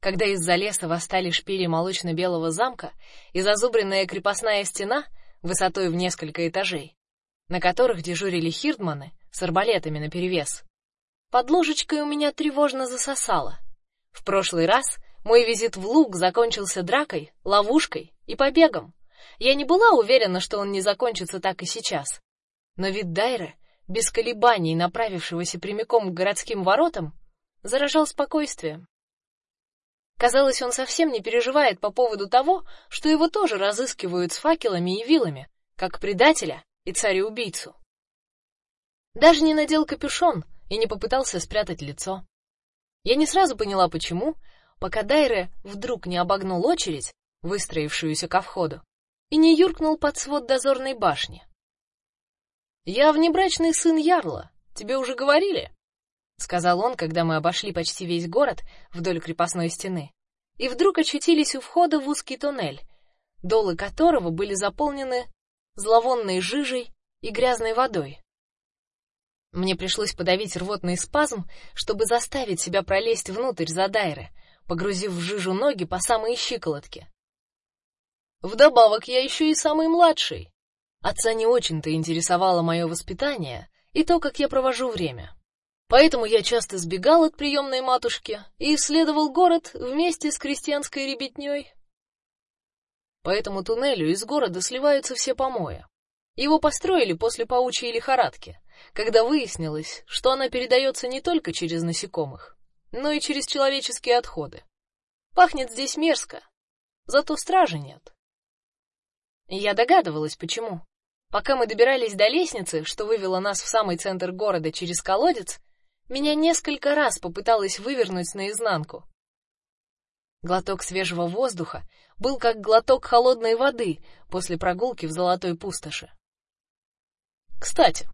[SPEAKER 1] Когда из-за леса восстали шпили молочно-белого замка и зазубренная крепостная стена высотой в несколько этажей, на которых дежурили хирдманы с арбалетами наперевес, под ложечкой у меня тревожно засосало. В прошлый раз мой визит в Луг закончился дракой, ловушкой и побегом. Я не была уверена, что он не закончится так и сейчас. Но вид Дайра, без колебаний направившегося прямиком к городским воротам, заражал спокойствием. Казалось, он совсем не переживает по поводу того, что его тоже разыскивают с факелами и вилами, как предателя и царя-убийцу. Даже не надел капюшон и не попытался спрятать лицо. Я не сразу поняла, почему, пока Дайре вдруг не обогнул очередь, выстроившуюся ко входу, и не юркнул под свод дозорной башни. Я внебрачный сын ярла. Тебе уже говорили? сказал он, когда мы обошли почти весь город вдоль крепостной стены, и вдруг очутились у входа в узкий туннель, долы которого были заполнены зловонной жижей и грязной водой. Мне пришлось подавить рвотный спазм, чтобы заставить себя пролезть внутрь за Дайры, погрузив в жижу ноги по самые щиколотки. Вдобавок я еще и самый младший. Отца не очень-то интересовало мое воспитание и то, как я провожу время. Поэтому я часто сбегал от приемной матушки и исследовал город вместе с крестьянской ребятней. По этому туннелю из города сливаются все помои. Его построили после паучьей лихорадки, когда выяснилось, что она передается не только через насекомых, но и через человеческие отходы. Пахнет здесь мерзко, зато стражи нет. Я догадывалась, почему. Пока мы добирались до лестницы, что вывела нас в самый центр города через колодец, меня несколько раз попыталась вывернуть наизнанку. Глоток свежего воздуха был как глоток холодной воды после прогулки в золотой пустоши. Кстати,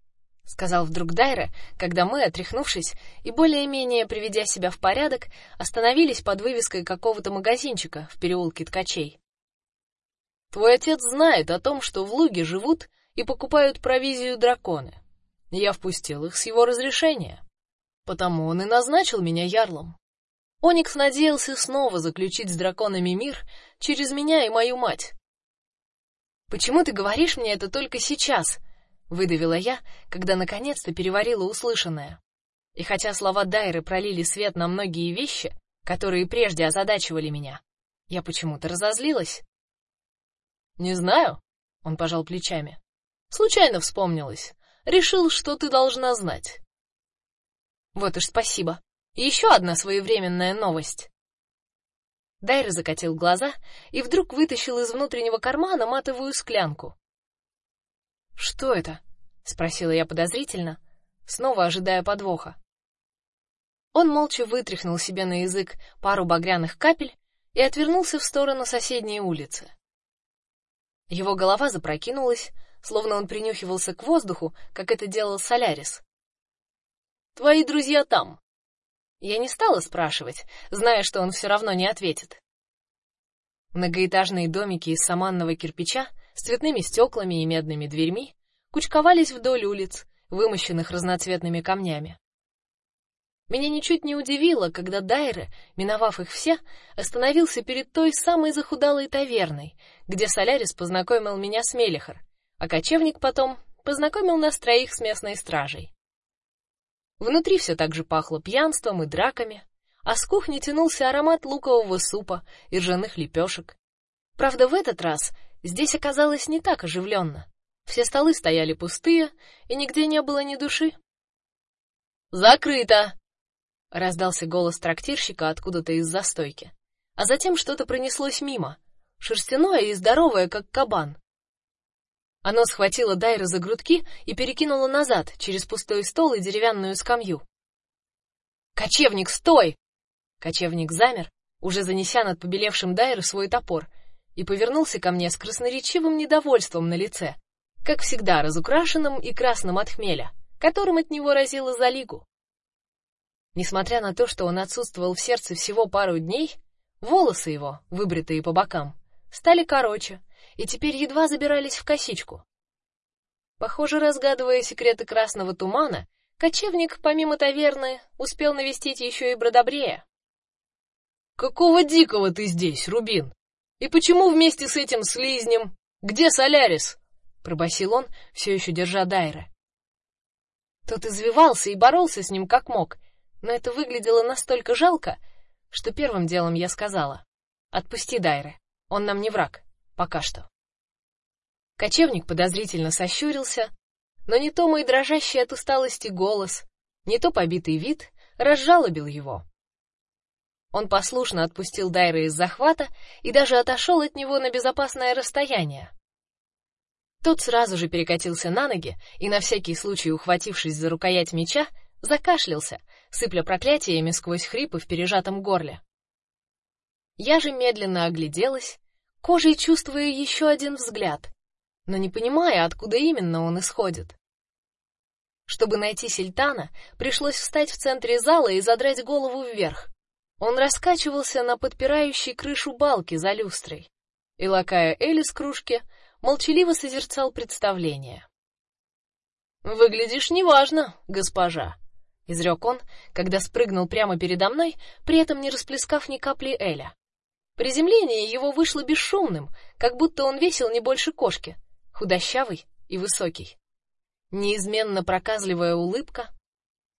[SPEAKER 1] сказал вдруг Дайра, когда мы, отряхнувшись и более-менее приведя себя в порядок, остановились под вывеской какого-то магазинчика в переулке Ткачей. Твой отец знает о том, что в Луге живут и покупают провизию драконы. Я впустил их с его разрешения, потому он и назначил меня ярлом. Оникс надеялся снова заключить с драконами мир через меня и мою мать. Почему ты говоришь мне это только сейчас? выдавила я, когда наконец-то переварила услышанное. И хотя слова Дайры пролили свет на многие вещи, которые прежде озадачивали меня, я почему-то разозлилась. Не знаю, он пожал плечами. Случайно вспомнилось. Решил, что ты должна знать. Вот уж спасибо. И еще одна своевременная новость. Дайр закатил глаза и вдруг вытащил из внутреннего кармана матовую склянку. Что это? спросила я подозрительно, снова ожидая подвоха. Он молча вытряхнул себе на язык пару багряных капель и отвернулся в сторону соседней улицы. Его голова запрокинулась, словно он принюхивался к воздуху, как это делал Солярис. Твои друзья там. Я не стала спрашивать, зная, что он все равно не ответит. Многоэтажные домики из саманного кирпича с цветными стеклами и медными дверьми кучковались вдоль улиц, вымощенных разноцветными камнями. Меня ничуть не удивило, когда Дайре, миновав их все, остановился перед той самой захудалой таверной, где Солярис познакомил меня с Мелихор, а кочевник потом познакомил нас троих с местной стражей. Внутри все так же пахло пьянством и драками, а с кухни тянулся аромат лукового супа и ржаных лепешек. Правда, в этот раз здесь оказалось не так оживленно. Все столы стояли пустые, и нигде не было ни души. Закрыто, раздался голос трактирщика откуда-то из застойки. А затем что-то пронеслось мимо, шерстяное и здоровое, как кабан. Оно схватило Дайра за грудки и перекинуло назад через пустой стол и деревянную скамью. Кочевник, стой! Кочевник замер, уже занеся над побелевшим Дайру свой топор, и повернулся ко мне с красноречивым недовольством на лице, как всегда разукрашенным и красным от хмеля, которым от него разило за лигу. Несмотря на то, что он отсутствовал в сердце всего пару дней, волосы его, выбритые по бокам, стали короче и теперь едва забирались в косичку. Похоже, разгадывая секреты красного тумана, кочевник, помимо таверны, успел навестить еще и Бродобрея. Какого дикого ты здесь, Рубин? И почему вместе с этим слизнем? Где Солярис? пробасил он, все еще держа Дайра. Тот извивался и боролся с ним как мог, но это выглядело настолько жалко, что первым делом я сказала: "Отпусти Дайре, он нам не враг, пока что". Кочевник подозрительно сощурился, но не то мой дрожащий от усталости голос, не то побитый вид разжалобил его. Он послушно отпустил Дайра из захвата и даже отошел от него на безопасное расстояние. Тот сразу же перекатился на ноги и на всякий случай, ухватившись за рукоять меча, закашлялся, сыпля проклятиями сквозь хрипы в пережатом горле. Я же медленно огляделась, кожей чувствуя еще один взгляд, но не понимая, откуда именно он исходит. Чтобы найти Сильтана, пришлось встать в центре зала и задрать голову вверх. Он раскачивался на подпирающей крышу балки за люстрой, и лакая Эли с кружки молчаливо созерцал представление. Выглядишь неважно, госпожа, изрек он, когда спрыгнул прямо передо мной, при этом не расплескав ни капли эля. Приземление его вышло бесшумным, как будто он весил не больше кошки, худощавый и высокий. Неизменно проказливая улыбка,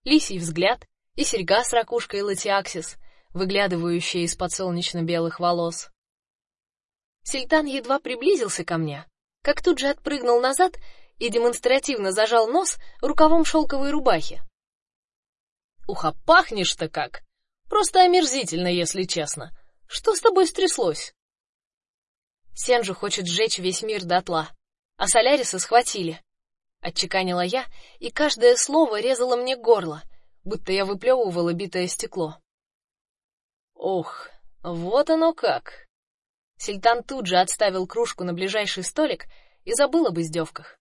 [SPEAKER 1] лисий взгляд и серьга с ракушкой латиаксис, выглядывающая из-под солнечно-белых волос. Сильтан едва приблизился ко мне, как тут же отпрыгнул назад и демонстративно зажал нос рукавом шелковой рубахи. Уха, пахнешь-то как! Просто омерзительно, если честно. Что с тобой стряслось? Сенжу хочет сжечь весь мир дотла, а Соляриса схватили. Отчеканила я, и каждое слово резало мне горло, будто я выплевывала битое стекло. Ох, вот оно как. Сельтан тут же отставил кружку на ближайший столик и забыл об издевках.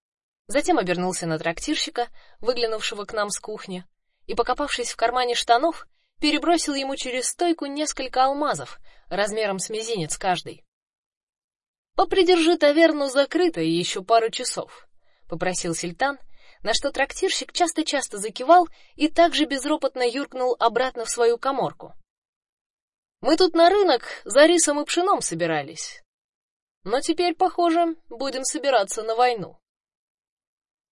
[SPEAKER 1] Затем обернулся на трактирщика, выглянувшего к нам с кухни, и, покопавшись в кармане штанов, перебросил ему через стойку несколько алмазов, размером с мизинец каждый. Попридержи таверну закрытой еще пару часов, попросил Сельтан, на что трактирщик часто-часто закивал и также безропотно юркнул обратно в свою каморку. Мы тут на рынок за рисом и пшеном собирались. Но теперь, похоже, будем собираться на войну.